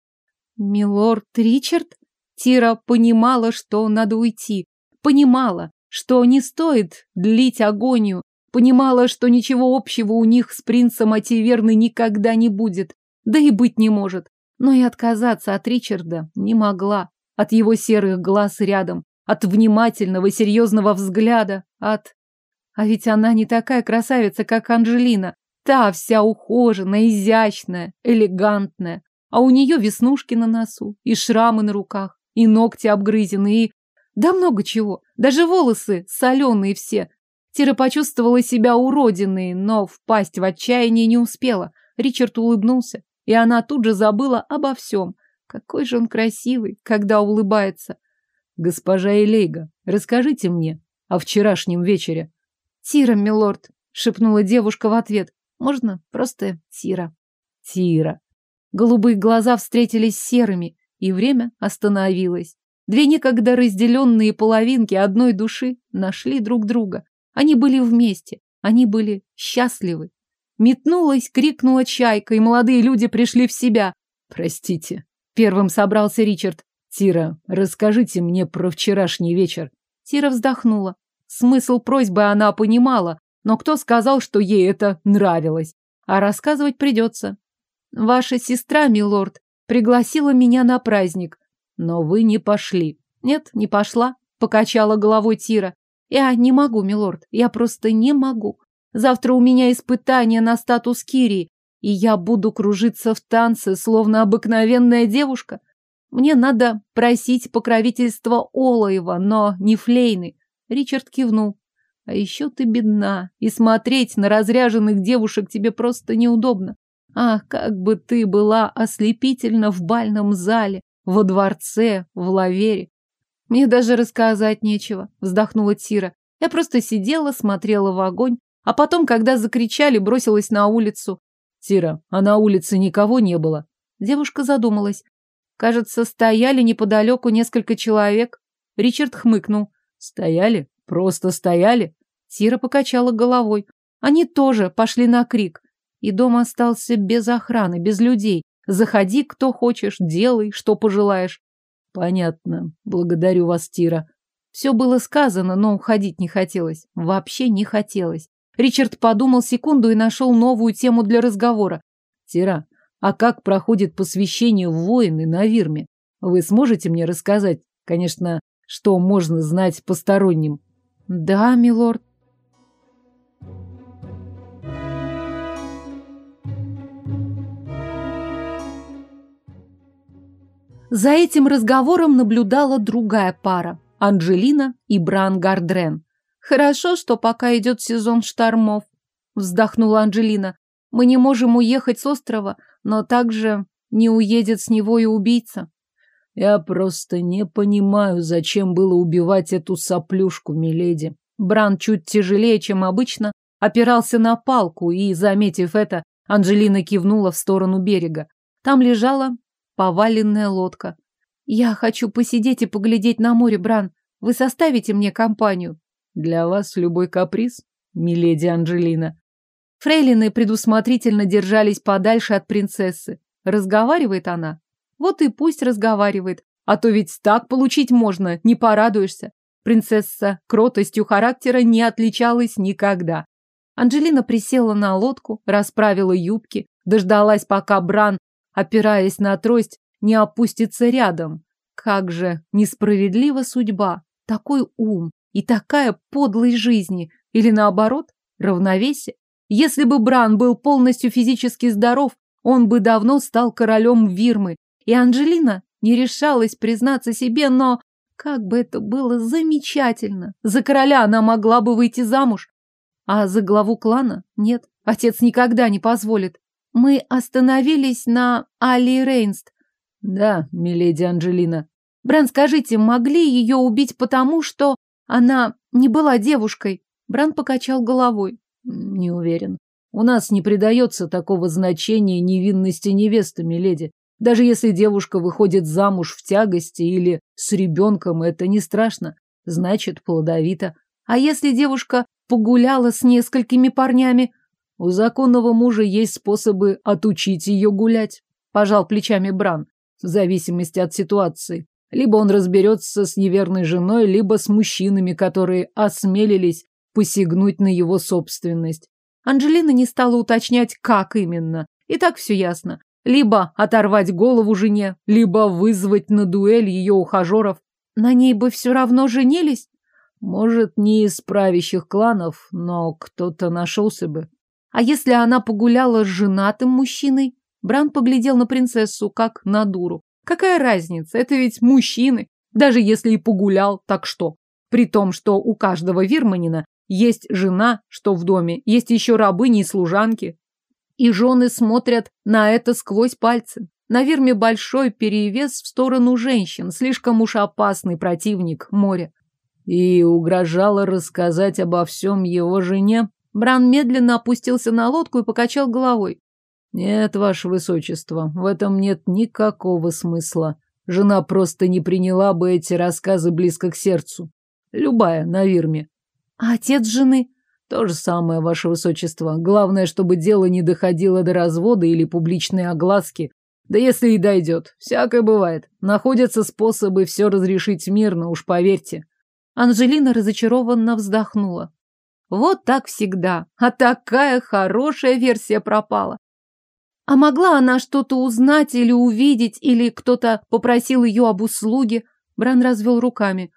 Милорд Ричард? Тира понимала, что надо уйти. Понимала, что не стоит длить агонию. Понимала, что ничего общего у них с принцем Ативерны никогда не будет. Да и быть не может. Но и отказаться от Ричарда не могла. От его серых глаз рядом, от внимательного серьезного взгляда, от... А ведь она не такая красавица, как Анжелина. Та вся ухоженная, изящная, элегантная. А у нее веснушки на носу, и шрамы на руках, и ногти обгрызены, и... Да много чего. Даже волосы соленые все. Тира почувствовала себя уродиной, но впасть в отчаяние не успела. Ричард улыбнулся, и она тут же забыла обо всем. Какой же он красивый, когда улыбается. Госпожа Элейга, расскажите мне о вчерашнем вечере. Тира, милорд, шепнула девушка в ответ. Можно просто Тира. Тира. Голубые глаза встретились серыми, и время остановилось. Две некогда разделенные половинки одной души нашли друг друга. Они были вместе, они были счастливы. Метнулась, крикнула чайка, и молодые люди пришли в себя. Простите. Первым собрался Ричард. Тира, расскажите мне про вчерашний вечер. Тира вздохнула. Смысл просьбы она понимала, но кто сказал, что ей это нравилось? А рассказывать придется. Ваша сестра, милорд, пригласила меня на праздник. Но вы не пошли. Нет, не пошла, покачала головой Тира. Я не могу, милорд, я просто не могу. Завтра у меня испытание на статус Кирии. И я буду кружиться в танце, словно обыкновенная девушка. Мне надо просить покровительства Олаева, но не Флейны. Ричард кивнул. А еще ты бедна, и смотреть на разряженных девушек тебе просто неудобно. Ах, как бы ты была ослепительна в бальном зале, во дворце, в лавере. Мне даже рассказать нечего, вздохнула Тира. Я просто сидела, смотрела в огонь, а потом, когда закричали, бросилась на улицу. Тира, а на улице никого не было? Девушка задумалась. Кажется, стояли неподалеку несколько человек. Ричард хмыкнул. Стояли? Просто стояли? Тира покачала головой. Они тоже пошли на крик. И дом остался без охраны, без людей. Заходи, кто хочешь, делай, что пожелаешь. Понятно. Благодарю вас, Тира. Все было сказано, но уходить не хотелось. Вообще не хотелось. Ричард подумал секунду и нашел новую тему для разговора. Тира, а как проходит посвящение воины на Вирме? Вы сможете мне рассказать, конечно, что можно знать посторонним? Да, милорд. За этим разговором наблюдала другая пара – Анджелина и Бран Гардрен. «Хорошо, что пока идет сезон штормов», – вздохнула Анджелина. «Мы не можем уехать с острова, но также не уедет с него и убийца». «Я просто не понимаю, зачем было убивать эту соплюшку, миледи». Бран чуть тяжелее, чем обычно, опирался на палку, и, заметив это, Анджелина кивнула в сторону берега. Там лежала поваленная лодка. «Я хочу посидеть и поглядеть на море, Бран. Вы составите мне компанию?» «Для вас любой каприз, миледи Анджелина». Фрейлины предусмотрительно держались подальше от принцессы. Разговаривает она? Вот и пусть разговаривает. А то ведь так получить можно, не порадуешься. Принцесса кротостью характера не отличалась никогда. Анджелина присела на лодку, расправила юбки, дождалась, пока Бран опираясь на трость, не опустится рядом. Как же несправедлива судьба, такой ум и такая подлость жизни, или наоборот, равновесие. Если бы Бран был полностью физически здоров, он бы давно стал королем Вирмы, и Анжелина не решалась признаться себе, но как бы это было замечательно. За короля она могла бы выйти замуж, а за главу клана нет, отец никогда не позволит. Мы остановились на Али Рейнст. Да, миледи Анджелина. Бран, скажите, могли ее убить потому, что она не была девушкой? Бран покачал головой. Не уверен. У нас не придается такого значения невинности невесты, миледи. Даже если девушка выходит замуж в тягости или с ребенком, это не страшно. Значит, плодовито. А если девушка погуляла с несколькими парнями? У законного мужа есть способы отучить ее гулять, пожал плечами Бран, в зависимости от ситуации. Либо он разберется с неверной женой, либо с мужчинами, которые осмелились посягнуть на его собственность. Анжелина не стала уточнять, как именно. И так все ясно. Либо оторвать голову жене, либо вызвать на дуэль ее ухажеров. На ней бы все равно женились. Может, не из правящих кланов, но кто-то нашелся бы. А если она погуляла с женатым мужчиной? Бран поглядел на принцессу, как на дуру. Какая разница? Это ведь мужчины. Даже если и погулял, так что? При том, что у каждого вирманина есть жена, что в доме, есть еще рабыни и служанки. И жены смотрят на это сквозь пальцы. На Вирме большой перевес в сторону женщин, слишком уж опасный противник море. И угрожала рассказать обо всем его жене, Бран медленно опустился на лодку и покачал головой. Нет, ваше высочество, в этом нет никакого смысла. Жена просто не приняла бы эти рассказы близко к сердцу. Любая на Вирме. А отец жены? То же самое, ваше высочество. Главное, чтобы дело не доходило до развода или публичной огласки. Да если и дойдет, всякое бывает. Находятся способы все разрешить мирно, уж поверьте. Анжелина разочарованно вздохнула. Вот так всегда. А такая хорошая версия пропала. А могла она что-то узнать или увидеть, или кто-то попросил ее об услуге? Бран развел руками.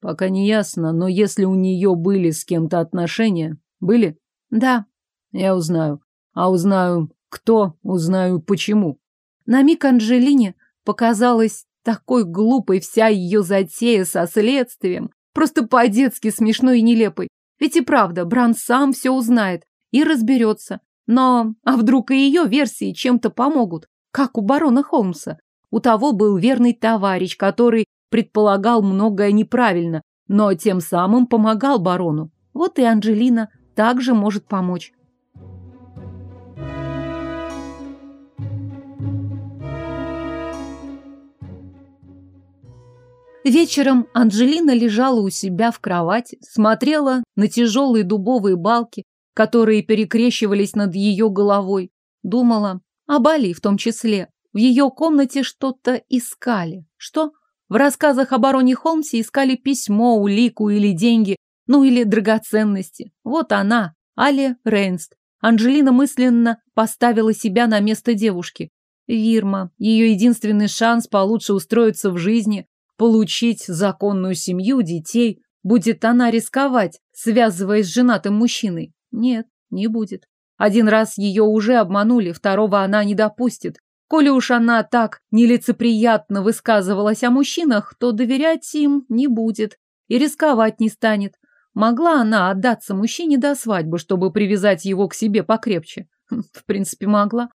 Пока не ясно, но если у нее были с кем-то отношения... Были? Да. Я узнаю. А узнаю, кто, узнаю почему. На миг Анжелине показалось такой глупой вся ее затея со следствием. Просто по-детски смешной и нелепой. Ведь и правда, Бран сам все узнает и разберется. Но, а вдруг и ее версии чем-то помогут? Как у барона Холмса. У того был верный товарищ, который предполагал многое неправильно, но тем самым помогал барону. Вот и Анжелина также может помочь. Вечером Анжелина лежала у себя в кровати, смотрела на тяжелые дубовые балки, которые перекрещивались над ее головой. Думала о Бали в том числе. В ее комнате что-то искали. Что? В рассказах о бароне Холмсе искали письмо, улику или деньги, ну или драгоценности. Вот она, Али Рейнст. Анжелина мысленно поставила себя на место девушки. Вирма, ее единственный шанс получше устроиться в жизни, получить законную семью, детей. Будет она рисковать, связываясь с женатым мужчиной? Нет, не будет. Один раз ее уже обманули, второго она не допустит. Коли уж она так нелицеприятно высказывалась о мужчинах, то доверять им не будет и рисковать не станет. Могла она отдаться мужчине до свадьбы, чтобы привязать его к себе покрепче? Хм, в принципе, могла.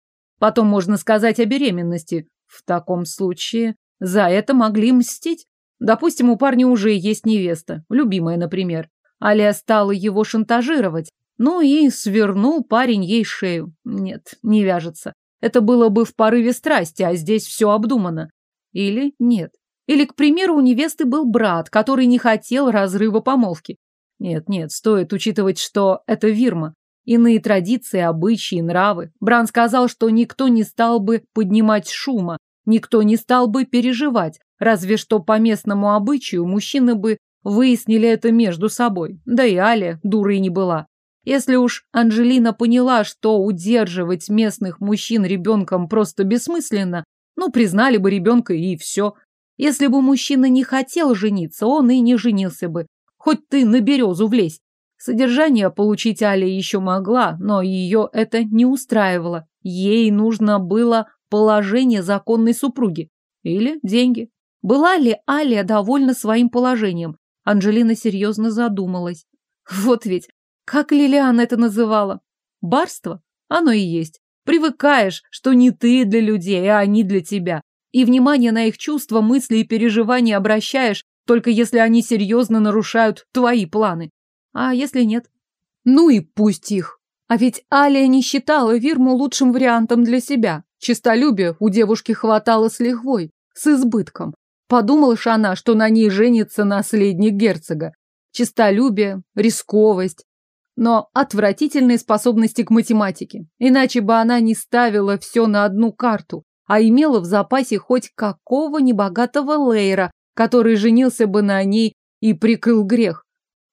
Потом можно сказать о беременности. В таком случае за это могли мстить. Допустим, у парня уже есть невеста, любимая, например. Алия стала его шантажировать. Ну и свернул парень ей шею. Нет, не вяжется. Это было бы в порыве страсти, а здесь все обдумано. Или нет. Или, к примеру, у невесты был брат, который не хотел разрыва помолвки. Нет, нет, стоит учитывать, что это Вирма. Иные традиции, обычаи, нравы. Бран сказал, что никто не стал бы поднимать шума, Никто не стал бы переживать, разве что по местному обычаю мужчины бы выяснили это между собой. Да и Аля дурой не была. Если уж Анжелина поняла, что удерживать местных мужчин ребенком просто бессмысленно, ну, признали бы ребенка и все. Если бы мужчина не хотел жениться, он и не женился бы. Хоть ты на березу влезь. Содержание получить Аля еще могла, но ее это не устраивало. Ей нужно было положение законной супруги. Или деньги. Была ли Алия довольна своим положением? Анжелина серьезно задумалась. Вот ведь, как Лилиан это называла? Барство? Оно и есть. Привыкаешь, что не ты для людей, а они для тебя. И внимание на их чувства, мысли и переживания обращаешь, только если они серьезно нарушают твои планы. А если нет? Ну и пусть их. А ведь Алия не считала Вирму лучшим вариантом для себя. Чистолюбия у девушки хватало с лихвой, с избытком. Подумала же она, что на ней женится наследник герцога. Чистолюбие, рисковость, но отвратительные способности к математике. Иначе бы она не ставила все на одну карту, а имела в запасе хоть какого небогатого лейра, который женился бы на ней и прикрыл грех.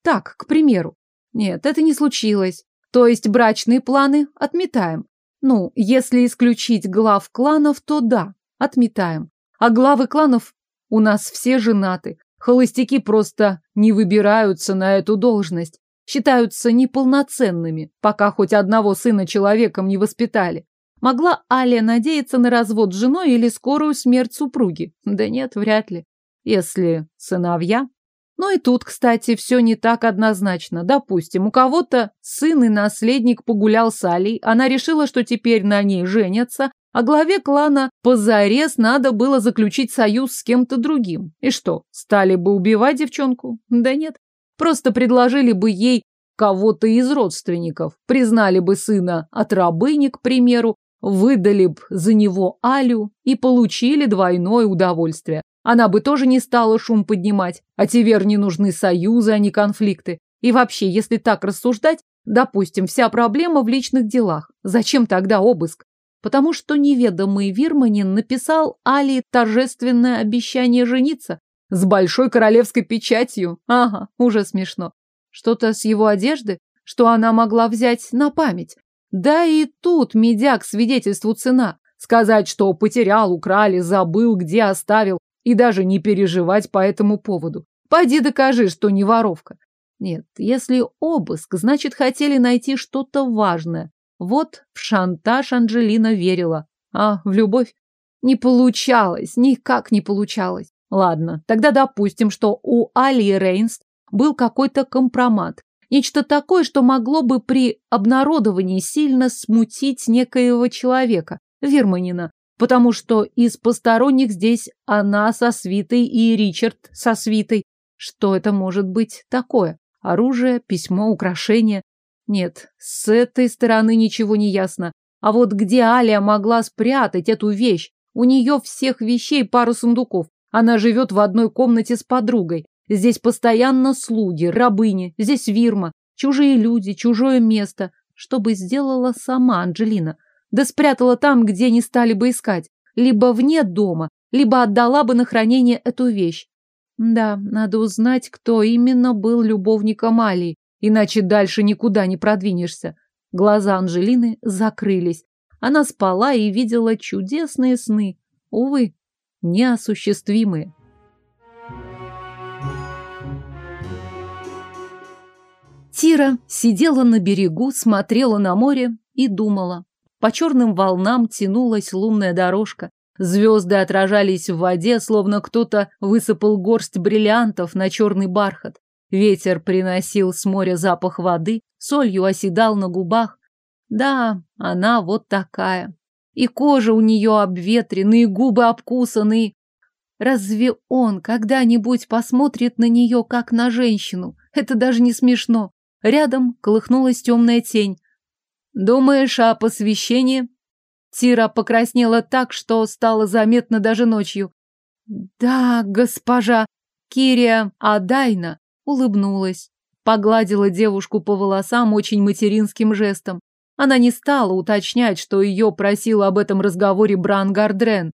Так, к примеру. Нет, это не случилось. То есть брачные планы отметаем. Ну, если исключить глав кланов, то да, отметаем. А главы кланов у нас все женаты. Холостяки просто не выбираются на эту должность. Считаются неполноценными, пока хоть одного сына человеком не воспитали. Могла Алия надеяться на развод с женой или скорую смерть супруги? Да нет, вряд ли. Если сыновья, но и тут, кстати, все не так однозначно. Допустим, у кого-то сын и наследник погулял с Алей, она решила, что теперь на ней женятся, а главе клана позарез надо было заключить союз с кем-то другим. И что, стали бы убивать девчонку? Да нет. Просто предложили бы ей кого-то из родственников, признали бы сына от рабыни, к примеру, выдали б за него Алю и получили двойное удовольствие. Она бы тоже не стала шум поднимать, а Тивер не нужны союзы, а не конфликты. И вообще, если так рассуждать, допустим, вся проблема в личных делах. Зачем тогда обыск? Потому что неведомый Вирманин написал Али торжественное обещание жениться с большой королевской печатью. Ага, уже смешно. Что-то с его одежды, что она могла взять на память. Да и тут медяк свидетельству цена. Сказать, что потерял, украли, забыл, где оставил, и даже не переживать по этому поводу. Пойди докажи, что не воровка. Нет, если обыск, значит, хотели найти что-то важное. Вот в шантаж Анжелина верила, а в любовь не получалось, никак не получалось. Ладно, тогда допустим, что у Алии Рейнс был какой-то компромат. Нечто такое, что могло бы при обнародовании сильно смутить некоего человека, Верманина, потому что из посторонних здесь она со свитой и Ричард со свитой. Что это может быть такое? Оружие, письмо, украшение? Нет, с этой стороны ничего не ясно. А вот где Алия могла спрятать эту вещь? У нее всех вещей пару сундуков. Она живет в одной комнате с подругой. Здесь постоянно слуги, рабыни, здесь Вирма, чужие люди, чужое место. Что бы сделала сама Анджелина? Да спрятала там, где не стали бы искать. Либо вне дома, либо отдала бы на хранение эту вещь. Да, надо узнать, кто именно был любовником Алии, иначе дальше никуда не продвинешься. Глаза Анжелины закрылись. Она спала и видела чудесные сны. Увы, неосуществимые. Тира сидела на берегу, смотрела на море и думала. По черным волнам тянулась лунная дорожка. Звезды отражались в воде, словно кто-то высыпал горсть бриллиантов на черный бархат. Ветер приносил с моря запах воды, солью оседал на губах. Да, она вот такая. И кожа у нее обветренная, и губы обкусаны. Разве он когда-нибудь посмотрит на нее, как на женщину? Это даже не смешно. Рядом колыхнулась темная тень. «Думаешь о посвящении?» Тира покраснела так, что стало заметно даже ночью. «Да, госпожа Кирия Адайна», улыбнулась, погладила девушку по волосам очень материнским жестом. Она не стала уточнять, что ее просил об этом разговоре Бран Гардрен.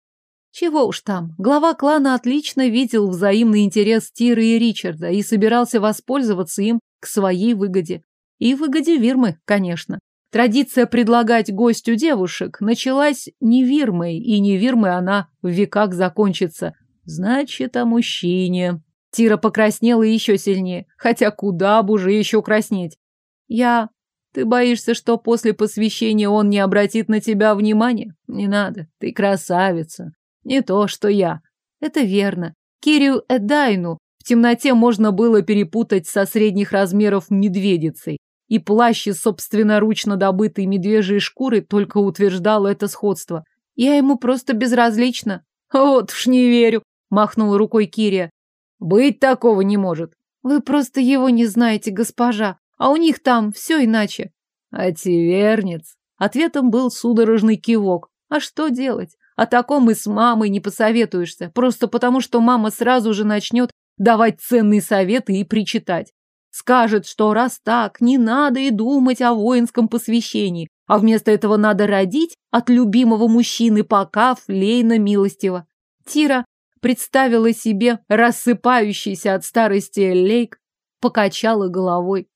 Чего уж там, глава клана отлично видел взаимный интерес Тиры и Ричарда и собирался воспользоваться им к своей выгоде. И выгоде Вирмы, конечно. Традиция предлагать гостю девушек началась не Вирмой, и не Вирмой она в веках закончится. Значит, о мужчине. Тира покраснела еще сильнее, хотя куда бы уже еще краснеть. Я... Ты боишься, что после посвящения он не обратит на тебя внимания? Не надо, ты красавица. Не то, что я. Это верно. Кирию Эдайну в темноте можно было перепутать со средних размеров медведицей. И плащ из собственноручно добытой медвежьей шкуры только утверждал это сходство. Я ему просто безразлична. Вот уж не верю, махнула рукой Кирия. Быть такого не может. Вы просто его не знаете, госпожа, а у них там все иначе. А тивернец. Ответом был судорожный кивок. А что делать? О таком и с мамой не посоветуешься, просто потому что мама сразу же начнет давать ценные советы и причитать. Скажет, что раз так, не надо и думать о воинском посвящении, а вместо этого надо родить от любимого мужчины, пока Флейна милостива. Тира представила себе рассыпающийся от старости лейк, покачала головой.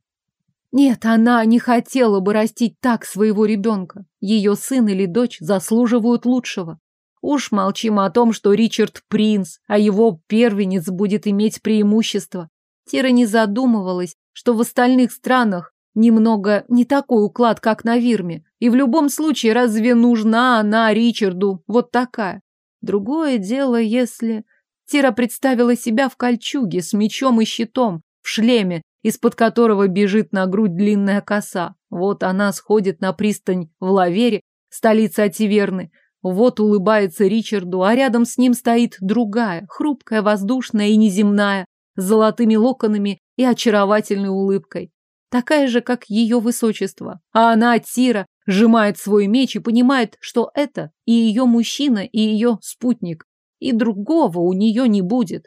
Нет, она не хотела бы растить так своего ребенка. Ее сын или дочь заслуживают лучшего. Уж молчим о том, что Ричард принц, а его первенец будет иметь преимущество. Тира не задумывалась, что в остальных странах немного не такой уклад, как на Вирме. И в любом случае, разве нужна она Ричарду вот такая? Другое дело, если... Тира представила себя в кольчуге с мечом и щитом, в шлеме, из-под которого бежит на грудь длинная коса. Вот она сходит на пристань в Лавере, столице Ативерны, вот улыбается Ричарду, а рядом с ним стоит другая, хрупкая, воздушная и неземная, с золотыми локонами и очаровательной улыбкой. Такая же, как ее высочество. А она, Тира, сжимает свой меч и понимает, что это и ее мужчина, и ее спутник. И другого у нее не будет.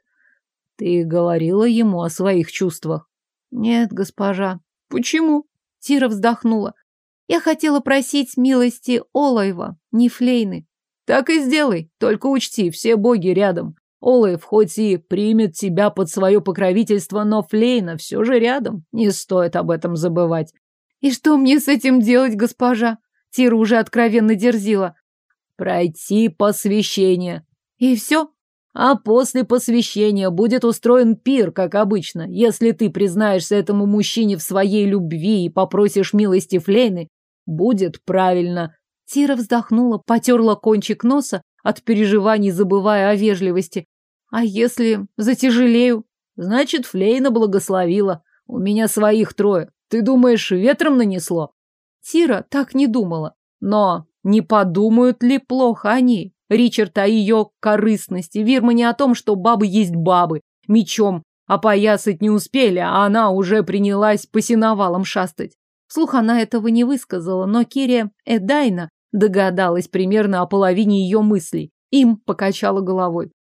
Ты говорила ему о своих чувствах? Нет, госпожа. Почему? Тира вздохнула. Я хотела просить милости Олаева, не Флейны. Так и сделай, только учти, все боги рядом. Олаев хоть и примет тебя под свое покровительство, но Флейна все же рядом. Не стоит об этом забывать. И что мне с этим делать, госпожа? Тира уже откровенно дерзила. Пройти посвящение. И все? А после посвящения будет устроен пир, как обычно. Если ты признаешься этому мужчине в своей любви и попросишь милости Флейны, будет правильно. Тира вздохнула, потерла кончик носа, от переживаний забывая о вежливости. А если затяжелею? Значит, Флейна благословила. У меня своих трое. Ты думаешь, ветром нанесло? Тира так не думала. Но не подумают ли плохо о ней? Ричард о ее корыстности, Вирма не о том, что бабы есть бабы, мечом опоясать не успели, а она уже принялась по сеновалам шастать. Вслух она этого не высказала, но Кирия Эдайна догадалась примерно о половине ее мыслей. Им покачала головой.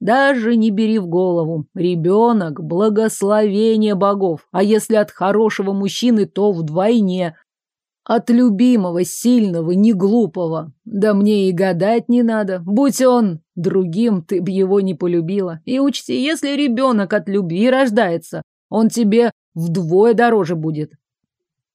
Даже не бери в голову. Ребенок – благословение богов. А если от хорошего мужчины, то вдвойне. От любимого, сильного, не глупого. Да мне и гадать не надо. Будь он другим, ты б его не полюбила. И учти, если ребенок от любви рождается, он тебе вдвое дороже будет.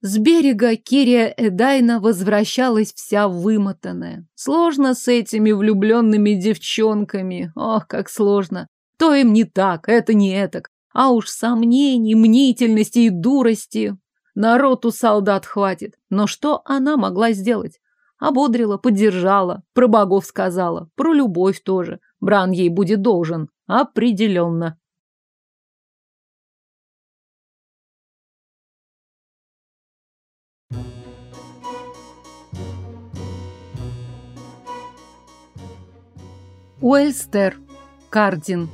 С берега Кирия Эдайна возвращалась вся вымотанная. Сложно с этими влюбленными девчонками. Ох, как сложно. То им не так, это не этак. А уж сомнений, мнительности и дурости. Народ у солдат хватит. Но что она могла сделать? Ободрила, поддержала, про богов сказала, про любовь тоже. Бран ей будет должен. Определенно. Уэльстер, Кардин.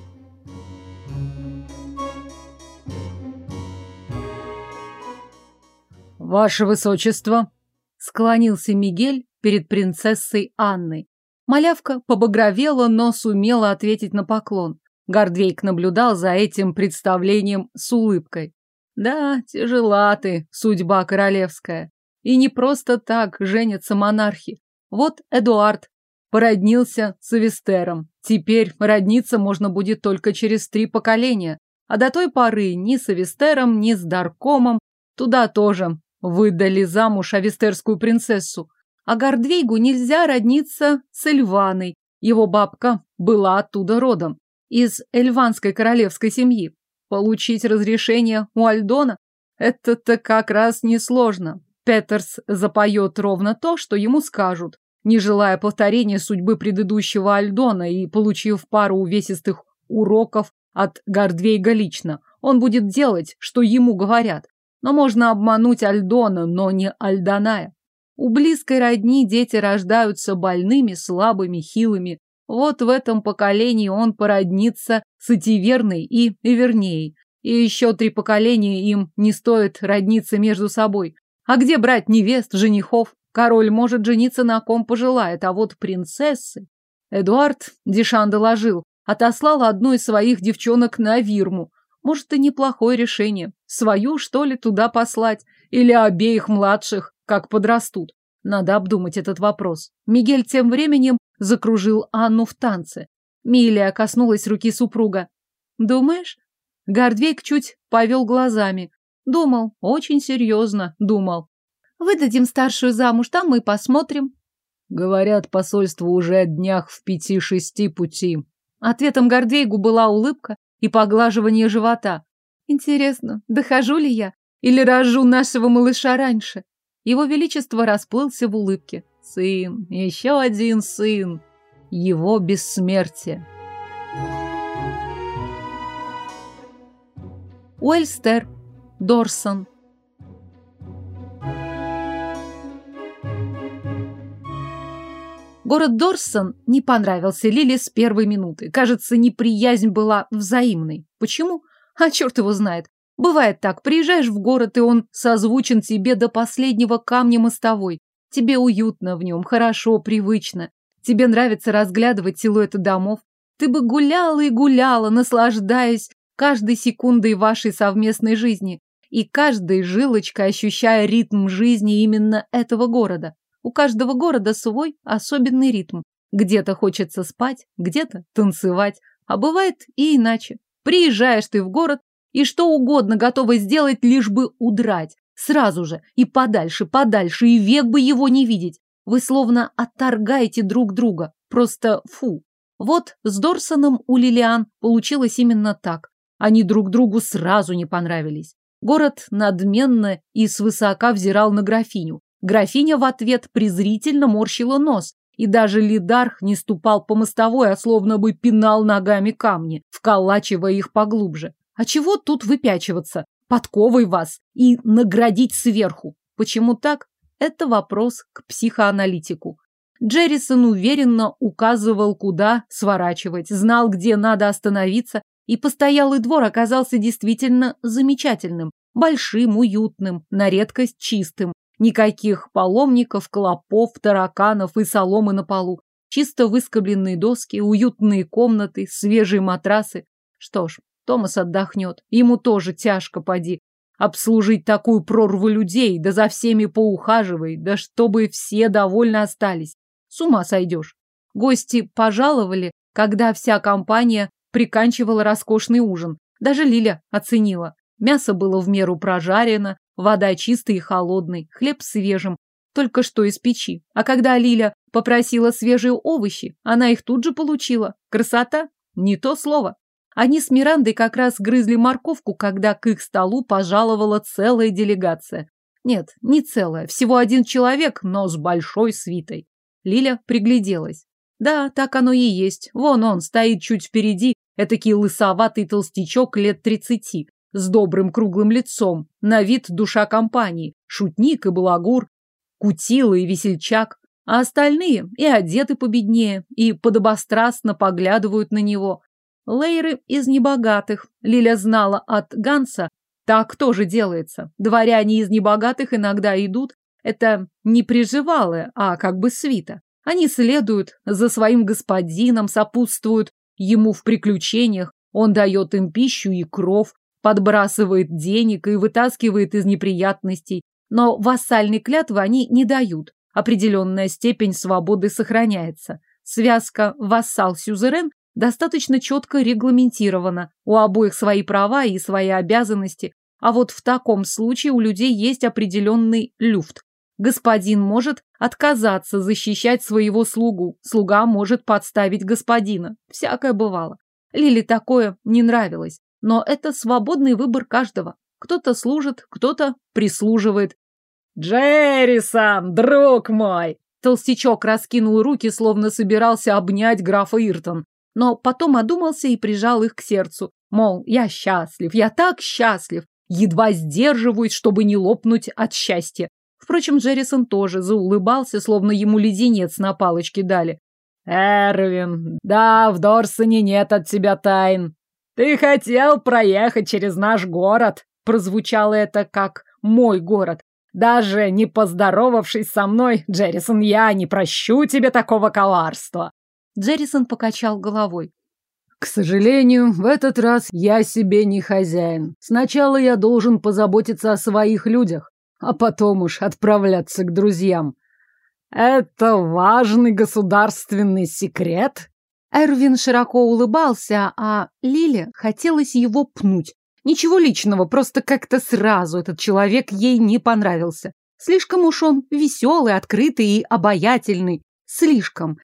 Ваше высочество, склонился Мигель перед принцессой Анной. Малявка побагровела, но сумела ответить на поклон. Гордвейк наблюдал за этим представлением с улыбкой. Да, тяжела ты, судьба королевская. И не просто так женятся монархи. Вот Эдуард породнился с Эвестером. Теперь родниться можно будет только через три поколения. А до той поры ни с Эвестером, ни с Даркомом туда тоже выдали замуж авестерскую принцессу. А Гордвейгу нельзя родниться с Эльваной. Его бабка была оттуда родом, из эльванской королевской семьи. Получить разрешение у Альдона – это-то как раз несложно. Петерс запоет ровно то, что ему скажут не желая повторения судьбы предыдущего Альдона и получив пару увесистых уроков от Гордвейга лично. Он будет делать, что ему говорят. Но можно обмануть Альдона, но не Альданая. У близкой родни дети рождаются больными, слабыми, хилыми. Вот в этом поколении он породнится с Этиверной и Эвернеей. И еще три поколения им не стоит родниться между собой. А где брать невест, женихов? Король может жениться на ком пожелает, а вот принцессы... Эдуард, Дишан доложил, отослал одну из своих девчонок на Вирму. Может, и неплохое решение. Свою, что ли, туда послать? Или обеих младших, как подрастут? Надо обдумать этот вопрос. Мигель тем временем закружил Анну в танце. Милия коснулась руки супруга. «Думаешь?» Гордвейк чуть повел глазами. Думал, очень серьезно думал. Выдадим старшую замуж, там мы посмотрим. Говорят, посольство уже о днях в пяти-шести пути. Ответом Гордейгу была улыбка и поглаживание живота. Интересно, дохожу ли я или рожу нашего малыша раньше? Его Величество расплылся в улыбке. Сын, еще один сын. Его бессмертие. Уэльстер, Дорсон, Город Дорсон не понравился Лили с первой минуты. Кажется, неприязнь была взаимной. Почему? А черт его знает. Бывает так, приезжаешь в город, и он созвучен тебе до последнего камня мостовой. Тебе уютно в нем, хорошо, привычно. Тебе нравится разглядывать силуэты домов. Ты бы гуляла и гуляла, наслаждаясь каждой секундой вашей совместной жизни и каждой жилочкой ощущая ритм жизни именно этого города. У каждого города свой особенный ритм. Где-то хочется спать, где-то танцевать, а бывает и иначе. Приезжаешь ты в город и что угодно готова сделать, лишь бы удрать. Сразу же, и подальше, подальше, и век бы его не видеть. Вы словно отторгаете друг друга. Просто фу. Вот с Дорсоном у Лилиан получилось именно так. Они друг другу сразу не понравились. Город надменно и свысока взирал на графиню, Графиня в ответ презрительно морщила нос, и даже Лидарх не ступал по мостовой, а словно бы пинал ногами камни, вколачивая их поглубже. А чего тут выпячиваться? Подковой вас и наградить сверху. Почему так? Это вопрос к психоаналитику. Джеррисон уверенно указывал, куда сворачивать, знал, где надо остановиться, и постоялый двор оказался действительно замечательным, большим, уютным, на редкость чистым. Никаких паломников, клопов, тараканов и соломы на полу. Чисто выскобленные доски, уютные комнаты, свежие матрасы. Что ж, Томас отдохнет. Ему тоже тяжко, поди. Обслужить такую прорву людей, да за всеми поухаживай, да чтобы все довольны остались. С ума сойдешь. Гости пожаловали, когда вся компания приканчивала роскошный ужин. Даже Лиля оценила. Мясо было в меру прожарено, вода чистой и холодной, хлеб свежим, только что из печи. А когда Лиля попросила свежие овощи, она их тут же получила. Красота? Не то слово. Они с Мирандой как раз грызли морковку, когда к их столу пожаловала целая делегация. Нет, не целая, всего один человек, но с большой свитой. Лиля пригляделась. Да, так оно и есть. Вон он, стоит чуть впереди, этакий лысоватый толстячок лет тридцати, с добрым круглым лицом, на вид душа компании, шутник и балагур, кутила и весельчак. А остальные и одеты победнее, и подобострастно поглядывают на него. Лейры из небогатых. Лиля знала от Ганса, так тоже делается. Дворяне из небогатых иногда идут. Это не приживалые, а как бы свита. Они следуют за своим господином, сопутствуют ему в приключениях. Он дает им пищу и кров, подбрасывает денег и вытаскивает из неприятностей. Но вассальной клятвы они не дают. Определенная степень свободы сохраняется. Связка вассал-сюзерен достаточно четко регламентировано. У обоих свои права и свои обязанности, а вот в таком случае у людей есть определенный люфт. Господин может отказаться защищать своего слугу, слуга может подставить господина. Всякое бывало. Лили такое не нравилось, но это свободный выбор каждого. Кто-то служит, кто-то прислуживает. «Джеррисон, друг мой!» Толстячок раскинул руки, словно собирался обнять графа Иртон но потом одумался и прижал их к сердцу. Мол, я счастлив, я так счастлив, едва сдерживаюсь, чтобы не лопнуть от счастья. Впрочем, Джеррисон тоже заулыбался, словно ему леденец на палочке дали. «Эрвин, да, в Дорсоне нет от тебя тайн. Ты хотел проехать через наш город», прозвучало это как «мой город». Даже не поздоровавшись со мной, Джеррисон, я не прощу тебе такого коварства. Джеррисон покачал головой. К сожалению, в этот раз я себе не хозяин. Сначала я должен позаботиться о своих людях, а потом уж отправляться к друзьям. Это важный государственный секрет? Эрвин широко улыбался, а Лиле хотелось его пнуть. Ничего личного, просто как-то сразу этот человек ей не понравился. Слишком уж он веселый, открытый и обаятельный. Слишком.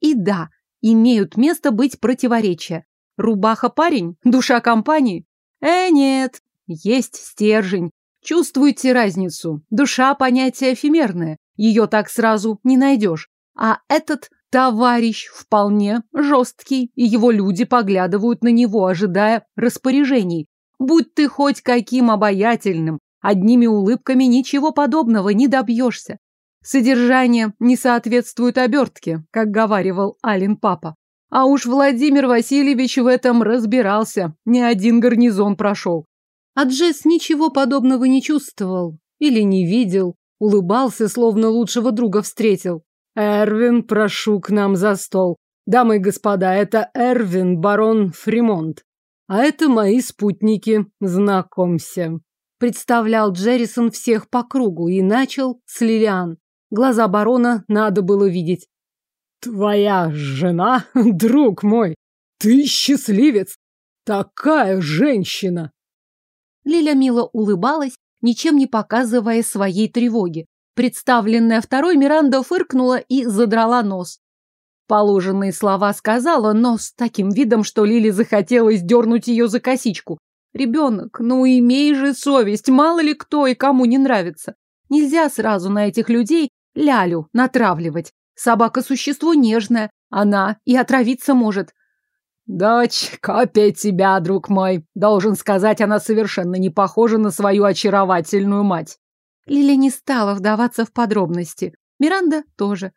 И да, имеют место быть противоречия. Рубаха-парень? Душа компании? Э, нет. Есть стержень. Чувствуете разницу. Душа – понятие эфемерное. Ее так сразу не найдешь. А этот товарищ вполне жесткий, и его люди поглядывают на него, ожидая распоряжений. Будь ты хоть каким обаятельным, одними улыбками ничего подобного не добьешься. Содержание не соответствует обертке, как говаривал Алин папа. А уж Владимир Васильевич в этом разбирался, ни один гарнизон прошел. А Джесс ничего подобного не чувствовал или не видел, улыбался, словно лучшего друга встретил. «Эрвин, прошу к нам за стол. Дамы и господа, это Эрвин, барон Фримонт. А это мои спутники. Знакомься». Представлял Джеррисон всех по кругу и начал с Лилиан. Глаза барона надо было видеть. Твоя жена, друг мой, ты счастливец. Такая женщина. Лиля мило улыбалась, ничем не показывая своей тревоги. Представленная второй Миранда фыркнула и задрала нос. Положенные слова сказала, но с таким видом, что Лиле захотелось дернуть ее за косичку. Ребенок, ну имей же совесть, мало ли кто и кому не нравится. Нельзя сразу на этих людей лялю натравливать. Собака – существо нежное, она и отравиться может. Дочь, копия тебя, друг мой. Должен сказать, она совершенно не похожа на свою очаровательную мать. Лиля не стала вдаваться в подробности. Миранда тоже.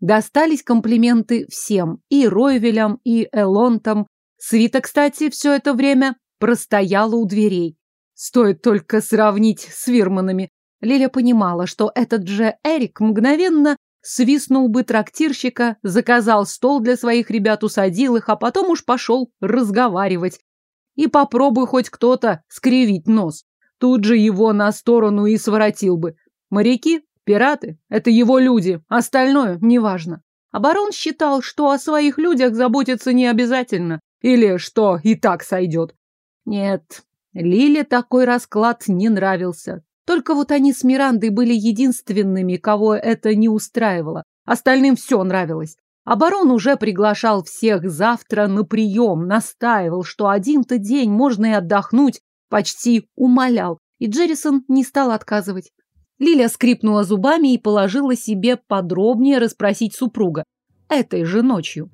Достались комплименты всем, и Ройвелям, и Элонтам. Свита, кстати, все это время простояла у дверей. Стоит только сравнить с Вирманами. Лиля понимала, что этот же Эрик мгновенно свистнул бы трактирщика, заказал стол для своих ребят, усадил их, а потом уж пошел разговаривать. И попробуй хоть кто-то скривить нос. Тут же его на сторону и своротил бы. Моряки Пираты – это его люди, остальное неважно. А барон считал, что о своих людях заботиться не обязательно, или что и так сойдет. Нет, Лиле такой расклад не нравился. Только вот они с Мирандой были единственными, кого это не устраивало. Остальным все нравилось. А уже приглашал всех завтра на прием, настаивал, что один-то день можно и отдохнуть, почти умолял. И Джеррисон не стал отказывать. Лиля скрипнула зубами и положила себе подробнее расспросить супруга. Этой же ночью.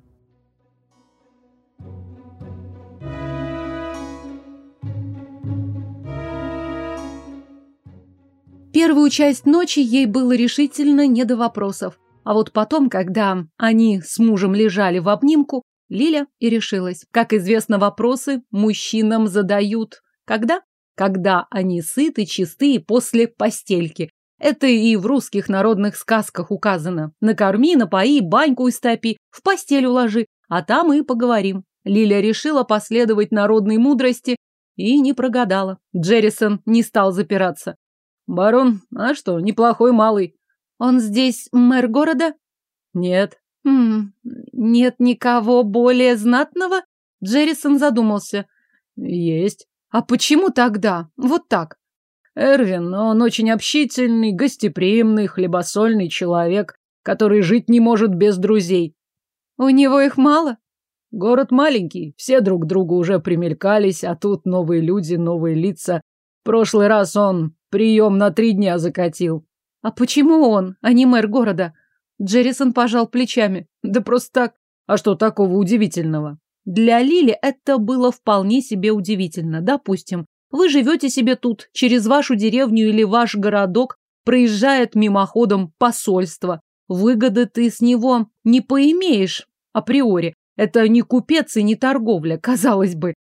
Первую часть ночи ей было решительно не до вопросов. А вот потом, когда они с мужем лежали в обнимку, Лиля и решилась. Как известно, вопросы мужчинам задают. Когда? Когда они сыты, чисты и после постельки. Это и в русских народных сказках указано. Накорми, напои, баньку истопи, в постель уложи, а там и поговорим. Лиля решила последовать народной мудрости и не прогадала. Джеррисон не стал запираться. «Барон, а что, неплохой малый». «Он здесь мэр города?» «Нет». «Хм, нет никого более знатного?» Джеррисон задумался. «Есть». «А почему тогда? Вот так?» Эрвин, он очень общительный, гостеприимный, хлебосольный человек, который жить не может без друзей. У него их мало? Город маленький, все друг другу уже примелькались, а тут новые люди, новые лица. В прошлый раз он прием на три дня закатил. А почему он, а не мэр города? Джеррисон пожал плечами. Да просто так. А что такого удивительного? Для Лили это было вполне себе удивительно. Допустим, вы живете себе тут, через вашу деревню или ваш городок проезжает мимоходом посольство. Выгоды ты с него не поимеешь априори. Это не купец и не торговля, казалось бы.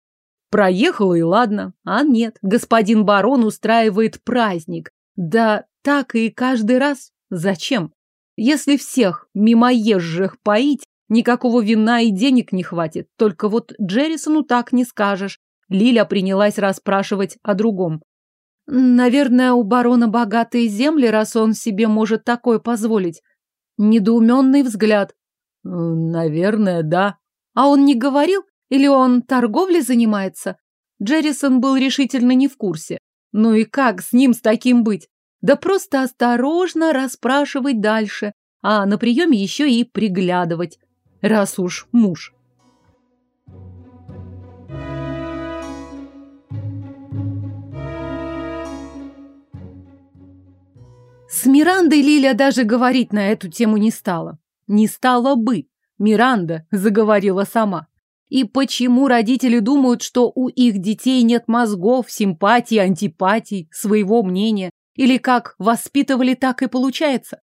Проехал и ладно. А нет, господин барон устраивает праздник. Да так и каждый раз. Зачем? Если всех мимоезжих поить, никакого вина и денег не хватит. Только вот Джеррисону так не скажешь. Лиля принялась расспрашивать о другом. Наверное, у барона богатые земли, раз он себе может такое позволить. Недоуменный взгляд. Наверное, да. А он не говорил? Или он торговлей занимается? Джеррисон был решительно не в курсе. Ну и как с ним с таким быть? Да просто осторожно расспрашивать дальше, а на приеме еще и приглядывать, раз уж муж. С Мирандой Лиля даже говорить на эту тему не стала. Не стала бы. Миранда заговорила сама. И почему родители думают, что у их детей нет мозгов, симпатий, антипатий, своего мнения? Или как воспитывали, так и получается?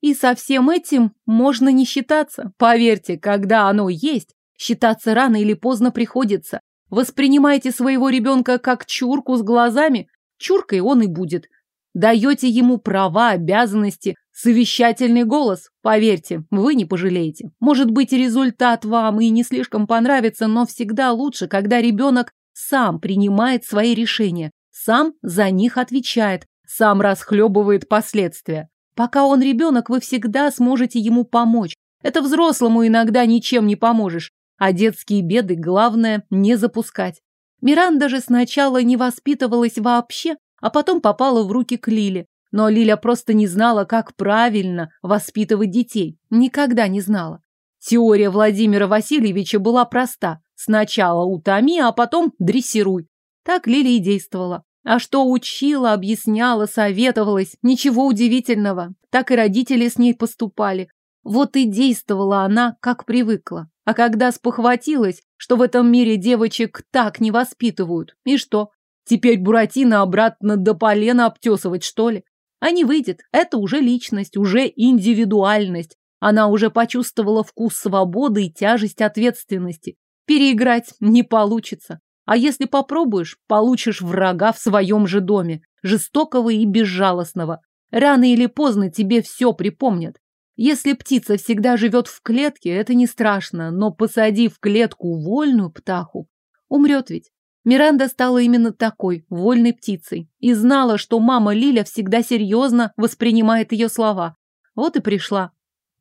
И со всем этим можно не считаться. Поверьте, когда оно есть, считаться рано или поздно приходится. Воспринимайте своего ребенка как чурку с глазами, чуркой он и будет. Даете ему права, обязанности, совещательный голос. Поверьте, вы не пожалеете. Может быть, результат вам и не слишком понравится, но всегда лучше, когда ребенок сам принимает свои решения, сам за них отвечает, сам расхлебывает последствия. Пока он ребенок, вы всегда сможете ему помочь. Это взрослому иногда ничем не поможешь. А детские беды главное не запускать. Миранда же сначала не воспитывалась вообще, а потом попала в руки к Лиле. Но Лиля просто не знала, как правильно воспитывать детей. Никогда не знала. Теория Владимира Васильевича была проста. Сначала утоми, а потом дрессируй. Так Лиля и действовала. А что учила, объясняла, советовалась, ничего удивительного. Так и родители с ней поступали. Вот и действовала она, как привыкла. А когда спохватилась, что в этом мире девочек так не воспитывают, и что? Теперь Буратино обратно до полена обтесывать, что ли? А не выйдет. Это уже личность, уже индивидуальность. Она уже почувствовала вкус свободы и тяжесть ответственности. Переиграть не получится. А если попробуешь, получишь врага в своем же доме, жестокого и безжалостного. Рано или поздно тебе все припомнят. Если птица всегда живет в клетке, это не страшно, но посади в клетку вольную птаху, умрет ведь. Миранда стала именно такой, вольной птицей, и знала, что мама Лиля всегда серьезно воспринимает ее слова. Вот и пришла.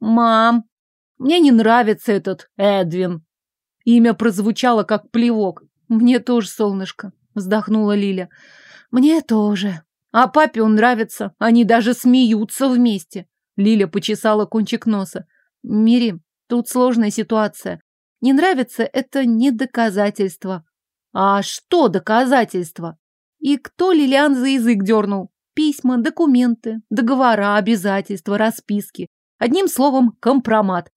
«Мам, мне не нравится этот Эдвин». Имя прозвучало как плевок. «Мне тоже, солнышко», — вздохнула Лиля. «Мне тоже. А папе он нравится. Они даже смеются вместе». Лиля почесала кончик носа. «Мири, тут сложная ситуация. Не нравится — это не доказательство». «А что доказательство?» И кто Лилиан за язык дернул? Письма, документы, договора, обязательства, расписки. Одним словом, компромат.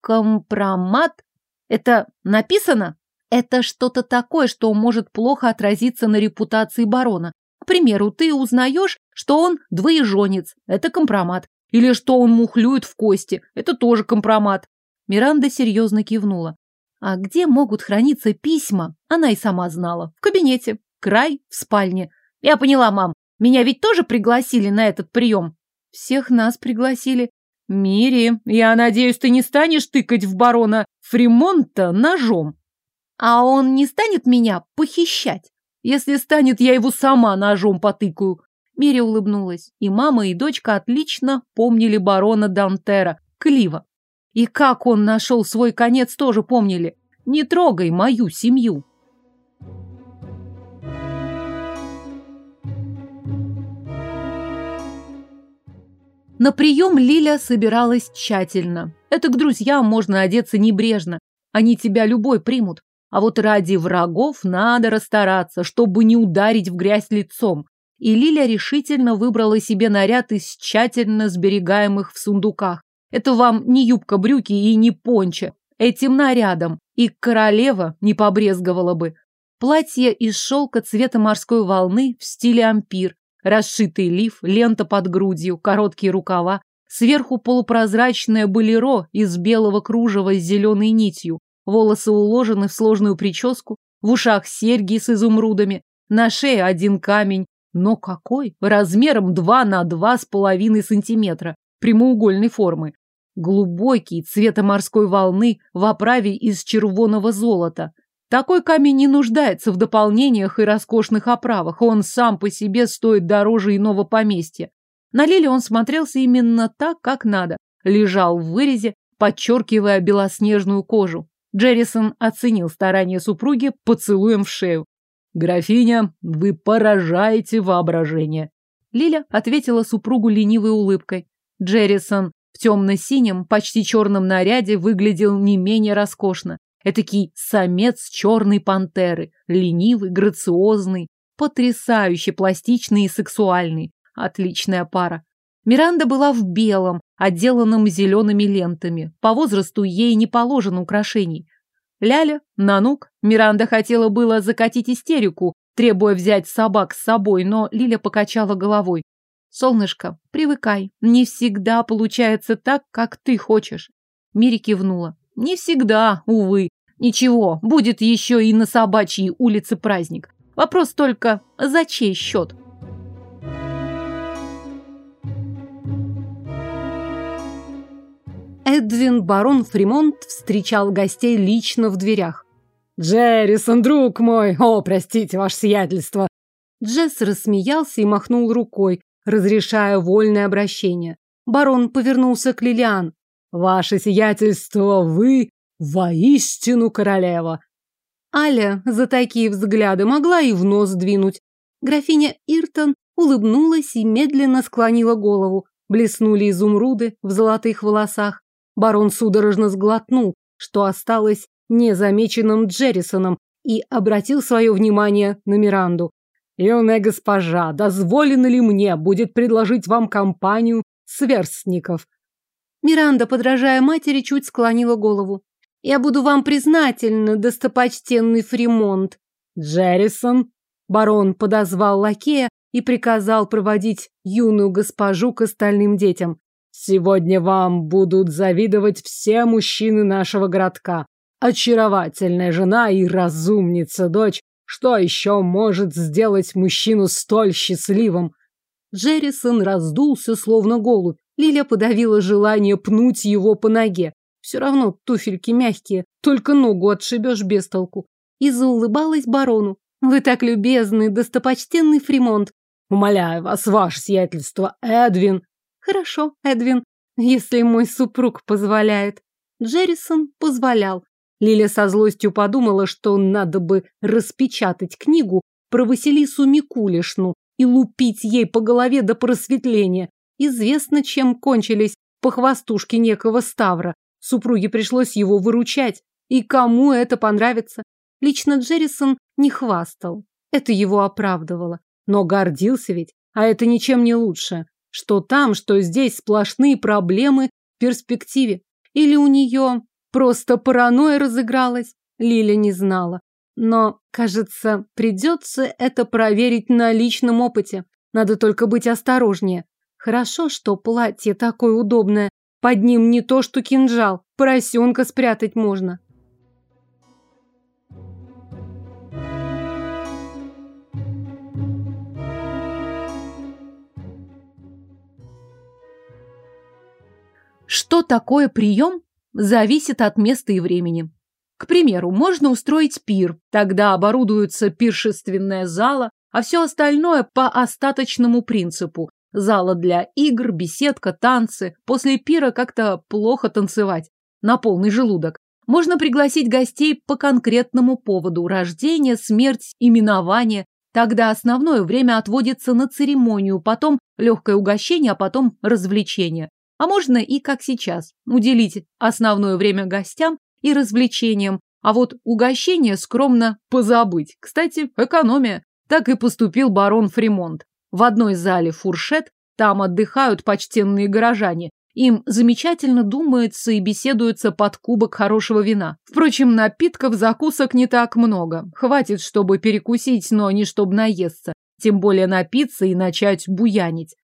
Компромат? Это написано? Это что-то такое, что может плохо отразиться на репутации барона. К примеру, ты узнаешь, что он двоеженец. Это компромат. Или что он мухлюет в кости. Это тоже компромат. Миранда серьезно кивнула. А где могут храниться письма, она и сама знала. В кабинете. Край в спальне. Я поняла, мам. Меня ведь тоже пригласили на этот прием. Всех нас пригласили. Мири, я надеюсь, ты не станешь тыкать в барона Фримонта ножом. А он не станет меня похищать? Если станет, я его сама ножом потыкаю. Мири улыбнулась, и мама и дочка отлично помнили барона Дантера, Клива. И как он нашел свой конец, тоже помнили. Не трогай мою семью. На прием Лиля собиралась тщательно. Это к друзьям можно одеться небрежно. Они тебя любой примут. А вот ради врагов надо расстараться, чтобы не ударить в грязь лицом и Лиля решительно выбрала себе наряд из тщательно сберегаемых в сундуках. Это вам не юбка-брюки и не пончо. Этим нарядом и королева не побрезговала бы. Платье из шелка цвета морской волны в стиле ампир, расшитый лиф, лента под грудью, короткие рукава, сверху полупрозрачное болеро из белого кружева с зеленой нитью, волосы уложены в сложную прическу, в ушах серьги с изумрудами, на шее один камень, но какой? Размером 2 на два с половиной сантиметра, прямоугольной формы. Глубокий, цвета морской волны, в оправе из червоного золота. Такой камень не нуждается в дополнениях и роскошных оправах, он сам по себе стоит дороже иного поместья. На Лиле он смотрелся именно так, как надо. Лежал в вырезе, подчеркивая белоснежную кожу. Джеррисон оценил старания супруги поцелуем в шею. «Графиня, вы поражаете воображение!» Лиля ответила супругу ленивой улыбкой. Джеррисон в темно-синем, почти черном наряде выглядел не менее роскошно. Этакий самец черной пантеры, ленивый, грациозный, потрясающе пластичный и сексуальный. Отличная пара. Миранда была в белом, отделанном зелеными лентами. По возрасту ей не положено украшений. Ляля, Нанук, Миранда хотела было закатить истерику, требуя взять собак с собой, но Лиля покачала головой. «Солнышко, привыкай. Не всегда получается так, как ты хочешь». Мири кивнула. «Не всегда, увы. Ничего, будет еще и на собачьей улице праздник. Вопрос только, за чей счет?» Эдвин барон Фримонт встречал гостей лично в дверях. «Джеррисон, друг мой! О, простите, ваше сиятельство!» Джесс рассмеялся и махнул рукой, разрешая вольное обращение. Барон повернулся к Лилиан. «Ваше сиятельство, вы воистину королева!» Аля за такие взгляды могла и в нос двинуть. Графиня Иртон улыбнулась и медленно склонила голову. Блеснули изумруды в золотых волосах. Барон судорожно сглотнул, что осталось незамеченным Джеррисоном, и обратил свое внимание на Миранду. Юная госпожа, дозволено ли мне будет предложить вам компанию сверстников? Миранда, подражая матери, чуть склонила голову. Я буду вам признательна, достопочтенный Фримонт. Джеррисон, барон подозвал лакея и приказал проводить юную госпожу к остальным детям. Сегодня вам будут завидовать все мужчины нашего городка. Очаровательная жена и разумница дочь что еще может сделать мужчину столь счастливым? Джеррисон раздулся, словно голубь. Лиля подавила желание пнуть его по ноге. Все равно туфельки мягкие, только ногу отшибешь без толку. И заулыбалась барону. Вы так любезны, достопочтенный Фримонт. Умоляю вас, ваше сиятельство, Эдвин. Хорошо, Эдвин, если мой супруг позволяет. Джеррисон позволял. Лиля со злостью подумала, что надо бы распечатать книгу про Василису Микулишну и лупить ей по голове до просветления. Известно, чем кончились похвастушки некого Ставра. Супруге пришлось его выручать. И кому это понравится? Лично Джеррисон не хвастал. Это его оправдывало. Но гордился ведь, а это ничем не лучше. Что там, что здесь сплошные проблемы в перспективе. Или у нее Просто паранойя разыгралась. Лиля не знала. Но, кажется, придется это проверить на личном опыте. Надо только быть осторожнее. Хорошо, что платье такое удобное. Под ним не то, что кинжал. Поросенка спрятать можно. Что такое прием зависит от места и времени. К примеру, можно устроить пир, тогда оборудуется пиршественная зала, а все остальное по остаточному принципу. Зала для игр, беседка, танцы. После пира как-то плохо танцевать. На полный желудок. Можно пригласить гостей по конкретному поводу – рождение, смерть, именование. Тогда основное время отводится на церемонию, потом легкое угощение, а потом развлечение. А можно и как сейчас, уделить основное время гостям и развлечениям, а вот угощение скромно позабыть. Кстати, экономия. Так и поступил барон Фримонт. В одной зале фуршет, там отдыхают почтенные горожане. Им замечательно думается и беседуется под кубок хорошего вина. Впрочем, напитков, закусок не так много. Хватит, чтобы перекусить, но не чтобы наесться. Тем более напиться и начать буянить.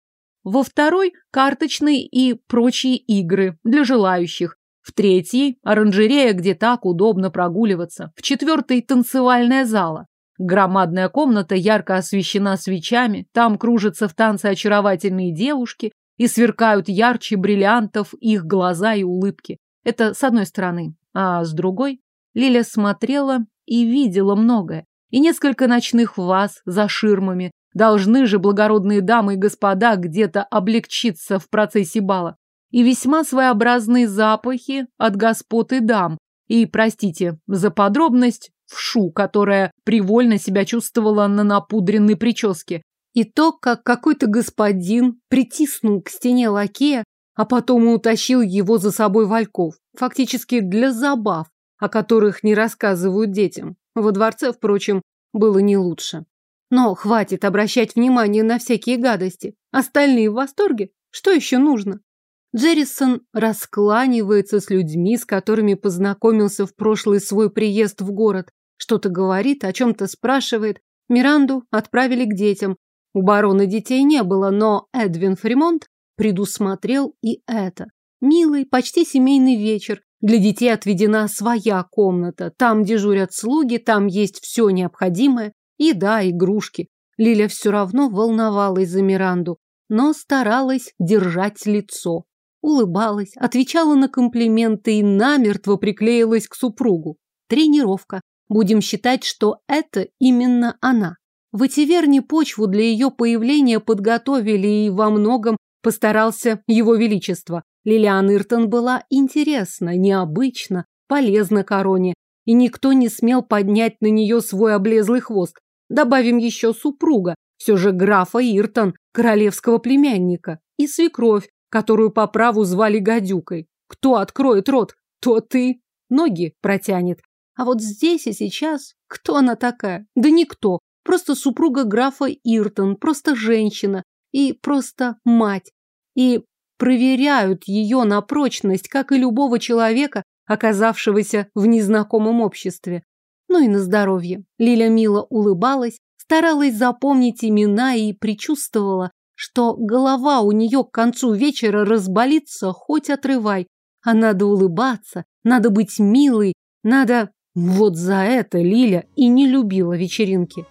Во второй – карточные и прочие игры для желающих. В третьей – оранжерея, где так удобно прогуливаться. В четвертой – танцевальная зала. Громадная комната ярко освещена свечами, там кружатся в танце очаровательные девушки и сверкают ярче бриллиантов их глаза и улыбки. Это с одной стороны. А с другой Лиля смотрела и видела многое. И несколько ночных ваз за ширмами, Должны же благородные дамы и господа где-то облегчиться в процессе бала. И весьма своеобразные запахи от господ и дам. И, простите за подробность, вшу, которая привольно себя чувствовала на напудренной прическе. И то, как какой-то господин притиснул к стене лакея, а потом утащил его за собой вальков. Фактически для забав, о которых не рассказывают детям. Во дворце, впрочем, было не лучше. Но хватит обращать внимание на всякие гадости. Остальные в восторге? Что еще нужно? Джеррисон раскланивается с людьми, с которыми познакомился в прошлый свой приезд в город. Что-то говорит, о чем-то спрашивает. Миранду отправили к детям. У барона детей не было, но Эдвин Фримонт предусмотрел и это. Милый, почти семейный вечер. Для детей отведена своя комната. Там дежурят слуги, там есть все необходимое. И да, игрушки. Лиля все равно волновалась за Миранду, но старалась держать лицо. Улыбалась, отвечала на комплименты и намертво приклеилась к супругу. Тренировка. Будем считать, что это именно она. В Этиверне почву для ее появления подготовили и во многом постарался его величество. Лилиан Иртон была интересна, необычна, полезна короне, и никто не смел поднять на нее свой облезлый хвост. Добавим еще супруга, все же графа Иртон, королевского племянника, и свекровь, которую по праву звали гадюкой. Кто откроет рот, тот и ноги протянет. А вот здесь и сейчас кто она такая? Да никто. просто супруга графа Иртон, просто женщина и просто мать. И проверяют ее на прочность, как и любого человека, оказавшегося в незнакомом обществе. Ну и на здоровье. Лиля мило улыбалась, старалась запомнить имена и предчувствовала, что голова у нее к концу вечера разболится, хоть отрывай. А надо улыбаться, надо быть милой, надо... Вот за это Лиля и не любила вечеринки.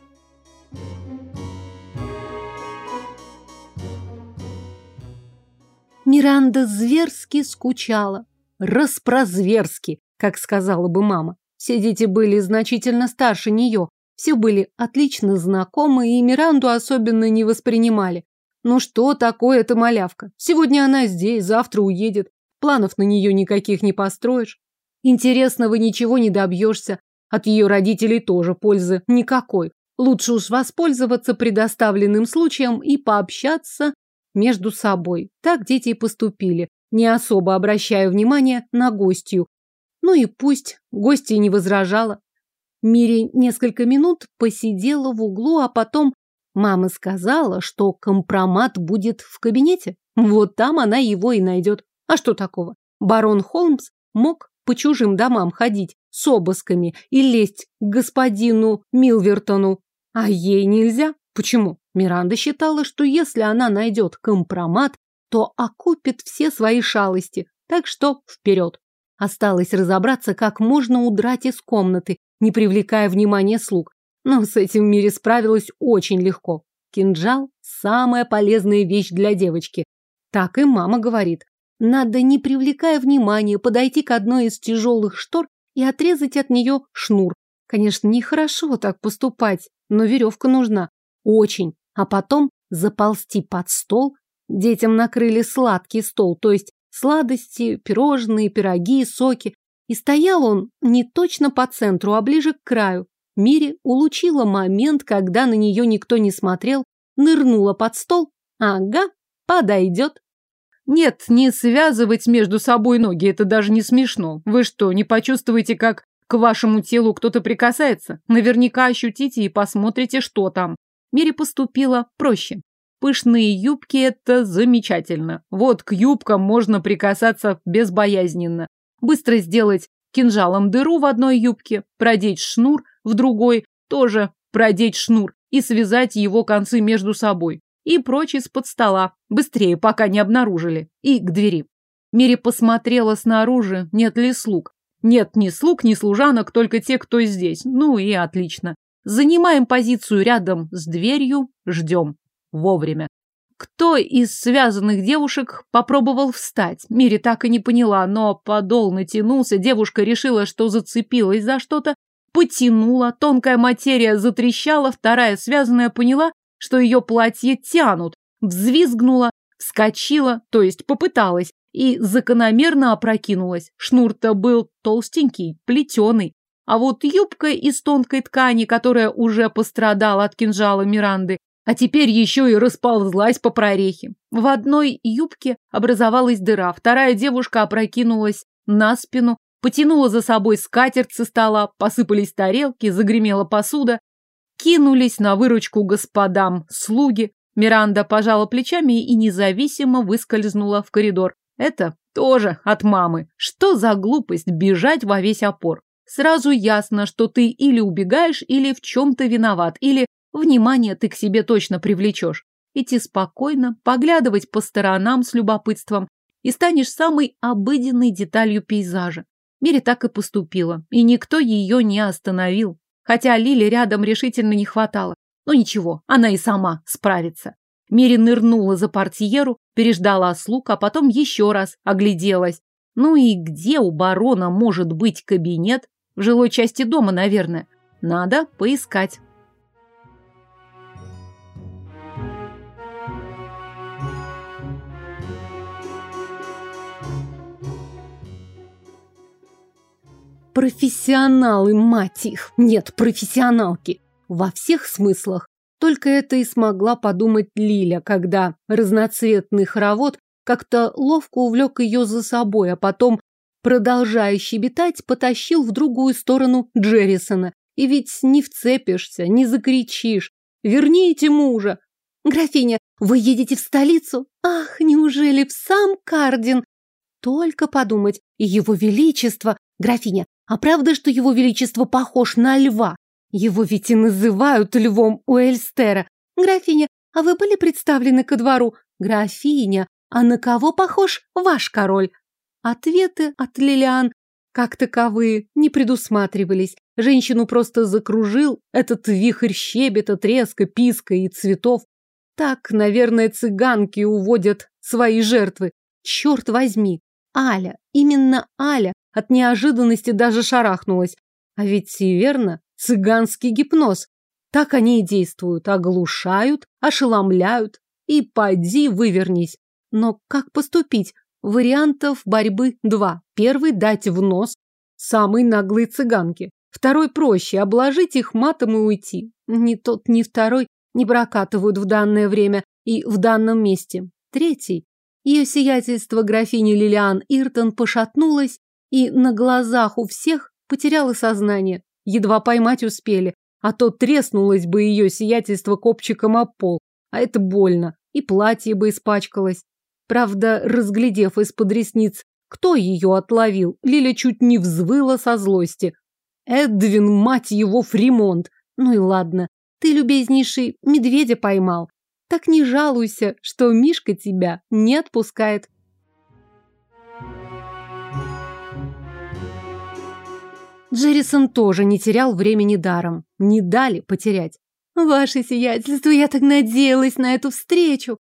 Миранда зверски скучала. Распрозверски, как сказала бы мама. Все дети были значительно старше нее, все были отлично знакомы и Миранду особенно не воспринимали. Ну что такое эта малявка? Сегодня она здесь, завтра уедет. Планов на нее никаких не построишь. Интересного ничего не добьешься. От ее родителей тоже пользы никакой. Лучше уж воспользоваться предоставленным случаем и пообщаться между собой. Так дети и поступили, не особо обращая внимания на гостью. Ну и пусть гостья не возражала. Мири несколько минут посидела в углу, а потом мама сказала, что компромат будет в кабинете. Вот там она его и найдет. А что такого? Барон Холмс мог по чужим домам ходить с обысками и лезть к господину Милвертону. А ей нельзя. Почему? Миранда считала, что если она найдет компромат, то окупит все свои шалости. Так что вперед. Осталось разобраться, как можно удрать из комнаты, не привлекая внимания слуг. Но с этим в мире справилась очень легко. Кинжал – самая полезная вещь для девочки. Так и мама говорит. Надо, не привлекая внимания, подойти к одной из тяжелых штор и отрезать от нее шнур. Конечно, нехорошо так поступать, но веревка нужна. Очень. А потом заползти под стол. Детям накрыли сладкий стол, то есть сладости, пирожные, пироги, соки. И стоял он не точно по центру, а ближе к краю. Мири улучила момент, когда на нее никто не смотрел, нырнула под стол. Ага, подойдет. Нет, не связывать между собой ноги, это даже не смешно. Вы что, не почувствуете, как к вашему телу кто-то прикасается? Наверняка ощутите и посмотрите, что там. Мире поступила проще. Пышные юбки – это замечательно. Вот к юбкам можно прикасаться безбоязненно. Быстро сделать кинжалом дыру в одной юбке, продеть шнур в другой, тоже продеть шнур и связать его концы между собой. И прочь из-под стола. Быстрее, пока не обнаружили. И к двери. Мири посмотрела снаружи, нет ли слуг. Нет ни слуг, ни служанок, только те, кто здесь. Ну и отлично. Занимаем позицию рядом с дверью, ждем. Вовремя. Кто из связанных девушек попробовал встать? Мири так и не поняла, но подол натянулся, девушка решила, что зацепилась за что-то, потянула, тонкая материя затрещала, вторая связанная поняла, что ее платье тянут, взвизгнула, вскочила, то есть попыталась, и закономерно опрокинулась. Шнур-то был толстенький, плетеный, а вот юбка из тонкой ткани, которая уже пострадала от кинжала Миранды, а теперь еще и расползлась по прорехе. В одной юбке образовалась дыра, вторая девушка опрокинулась на спину, потянула за собой скатерть со стола, посыпались тарелки, загремела посуда, кинулись на выручку господам слуги. Миранда пожала плечами и независимо выскользнула в коридор. Это тоже от мамы. Что за глупость бежать во весь опор? Сразу ясно, что ты или убегаешь, или в чем-то виноват, или внимание ты к себе точно привлечешь. Идти спокойно, поглядывать по сторонам с любопытством, и станешь самой обыденной деталью пейзажа. Мире так и поступила, и никто ее не остановил. Хотя Лили рядом решительно не хватало. Но ничего, она и сама справится. Мири нырнула за портьеру, переждала слуг, а потом еще раз огляделась. Ну и где у барона может быть кабинет? В жилой части дома, наверное. Надо поискать. Профессионалы, мать их! Нет, профессионалки! Во всех смыслах. Только это и смогла подумать Лиля, когда разноцветный хоровод как-то ловко увлек ее за собой, а потом продолжая щебетать, потащил в другую сторону Джеррисона И ведь не вцепишься, не закричишь. Верните мужа. Графиня, вы едете в столицу? Ах, неужели в сам Кардин? Только подумать, его величество... Графиня, а правда, что его величество похож на льва? Его ведь и называют львом у Эльстера. Графиня, а вы были представлены ко двору? Графиня, а на кого похож ваш король? Ответы от Лилиан, как таковые, не предусматривались. Женщину просто закружил этот вихрь щебета, треска, писка и цветов. Так, наверное, цыганки уводят свои жертвы. Черт возьми, Аля, именно Аля, от неожиданности даже шарахнулась. А ведь и верно, цыганский гипноз. Так они и действуют, оглушают, ошеломляют. И поди вывернись. Но как поступить? Вариантов борьбы два. Первый – дать в нос самой наглой цыганке. Второй проще – обложить их матом и уйти. Ни тот, ни второй не прокатывают в данное время и в данном месте. Третий. Ее сиятельство графини Лилиан Иртон пошатнулось и на глазах у всех потеряла сознание. Едва поймать успели, а то треснулось бы ее сиятельство копчиком об пол. А это больно, и платье бы испачкалось. Правда, разглядев из-под ресниц, кто ее отловил, Лиля чуть не взвыла со злости. Эдвин, мать его, Фримонт. Ну и ладно, ты, любезнейший, медведя поймал. Так не жалуйся, что Мишка тебя не отпускает. Джеррисон тоже не терял времени даром. Не дали потерять. Ваше сиятельство, я так надеялась на эту встречу.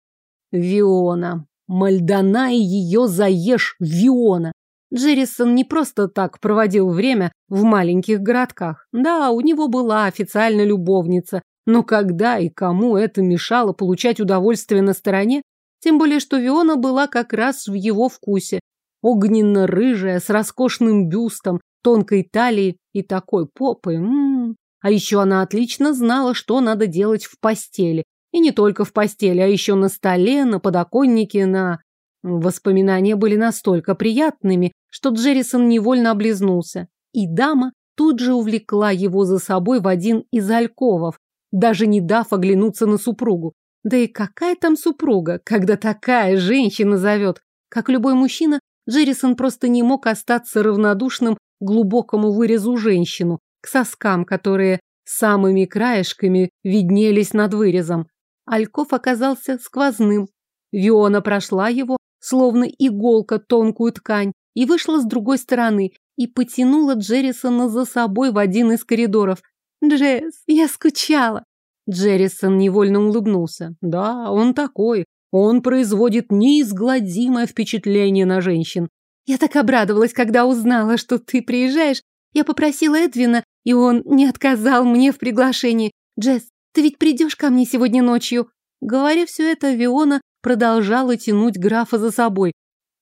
Виона, Мальдана и ее заешь Виона. Джеррисон не просто так проводил время в маленьких городках. Да, у него была официальная любовница, но когда и кому это мешало получать удовольствие на стороне? Тем более, что Виона была как раз в его вкусе. Огненно-рыжая, с роскошным бюстом, тонкой талией и такой попой. М -м -м. А еще она отлично знала, что надо делать в постели, и не только в постели, а еще на столе, на подоконнике, на... Воспоминания были настолько приятными, что Джеррисон невольно облизнулся. И дама тут же увлекла его за собой в один из альковов, даже не дав оглянуться на супругу. Да и какая там супруга, когда такая женщина зовет? Как любой мужчина, Джеррисон просто не мог остаться равнодушным глубокому вырезу женщину, к соскам, которые самыми краешками виднелись над вырезом. Альков оказался сквозным. Виона прошла его, словно иголка, тонкую ткань, и вышла с другой стороны, и потянула Джеррисона за собой в один из коридоров. «Джесс, я скучала!» Джеррисон невольно улыбнулся. «Да, он такой. Он производит неизгладимое впечатление на женщин. Я так обрадовалась, когда узнала, что ты приезжаешь. Я попросила Эдвина, и он не отказал мне в приглашении. Джесс, ты ведь придешь ко мне сегодня ночью?» Говоря все это, Виона продолжала тянуть графа за собой.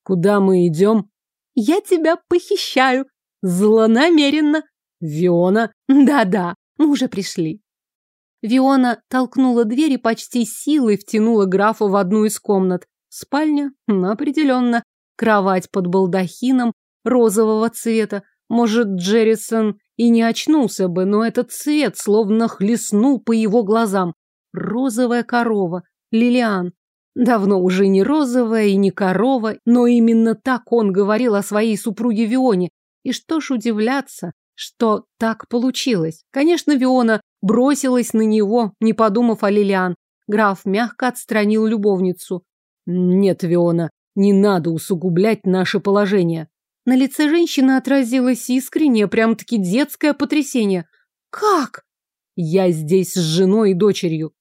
«Куда мы идем?» «Я тебя похищаю. Злонамеренно». «Виона?» «Да-да, мы уже пришли». Виона толкнула дверь и почти силой втянула графа в одну из комнат. Спальня? Определенно. Кровать под балдахином розового цвета. Может, Джеррисон и не очнулся бы, но этот цвет словно хлестнул по его глазам. Розовая корова, Лилиан. Давно уже не розовая и не корова, но именно так он говорил о своей супруге Вионе. И что ж удивляться, что так получилось. Конечно, Виона бросилась на него, не подумав о Лилиан. Граф мягко отстранил любовницу. Нет, Виона, не надо усугублять наше положение. На лице женщины отразилось искреннее, прям-таки детское потрясение. «Как?» «Я здесь с женой и дочерью».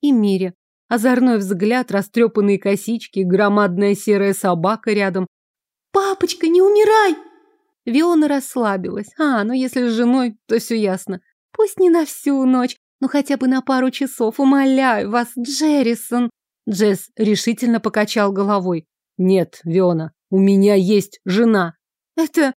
И Мире. Озорной взгляд, растрепанные косички, громадная серая собака рядом. «Папочка, не умирай!» Виона расслабилась. А, ну если с женой, то все ясно. Пусть не на всю ночь, но хотя бы на пару часов. Умоляю вас, Джеррисон. Джесс решительно покачал головой. Нет, Виона, у меня есть жена. Это...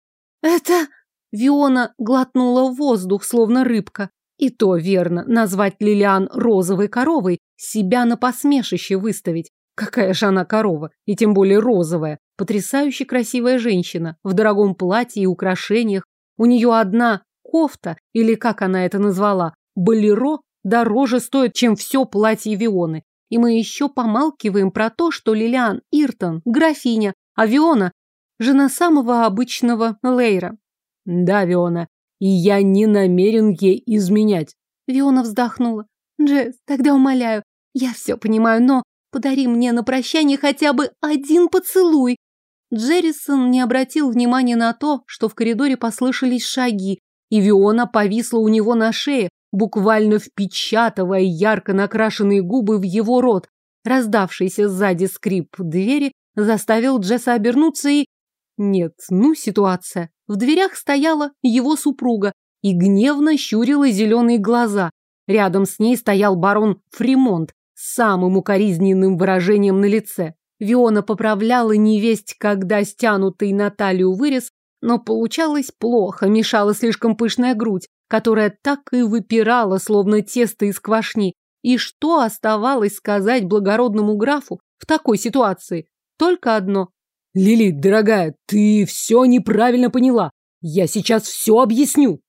это... Виона глотнула воздух, словно рыбка. И то верно, назвать Лилиан розовой коровой, себя на посмешище выставить. Какая же она корова, и тем более розовая. Потрясающе красивая женщина, в дорогом платье и украшениях. У нее одна кофта, или как она это назвала, болеро, дороже стоит, чем все платье Вионы. И мы еще помалкиваем про то, что Лилиан Иртон – графиня, а Виона – жена самого обычного Лейра. Да, Виона, и я не намерен ей изменять. Виона вздохнула. Джесс, тогда умоляю, я все понимаю, но подари мне на прощание хотя бы один поцелуй. Джеррисон не обратил внимания на то, что в коридоре послышались шаги, и Виона повисла у него на шее, буквально впечатывая ярко накрашенные губы в его рот. Раздавшийся сзади скрип двери заставил Джесса обернуться и... Нет, ну ситуация. В дверях стояла его супруга и гневно щурила зеленые глаза. Рядом с ней стоял барон Фримонт с самым укоризненным выражением на лице. Виона поправляла невесть, когда стянутый на талию вырез, но получалось плохо, мешала слишком пышная грудь, которая так и выпирала, словно тесто из квашни. И что оставалось сказать благородному графу в такой ситуации? Только одно. Лили, дорогая, ты все неправильно поняла. Я сейчас все объясню.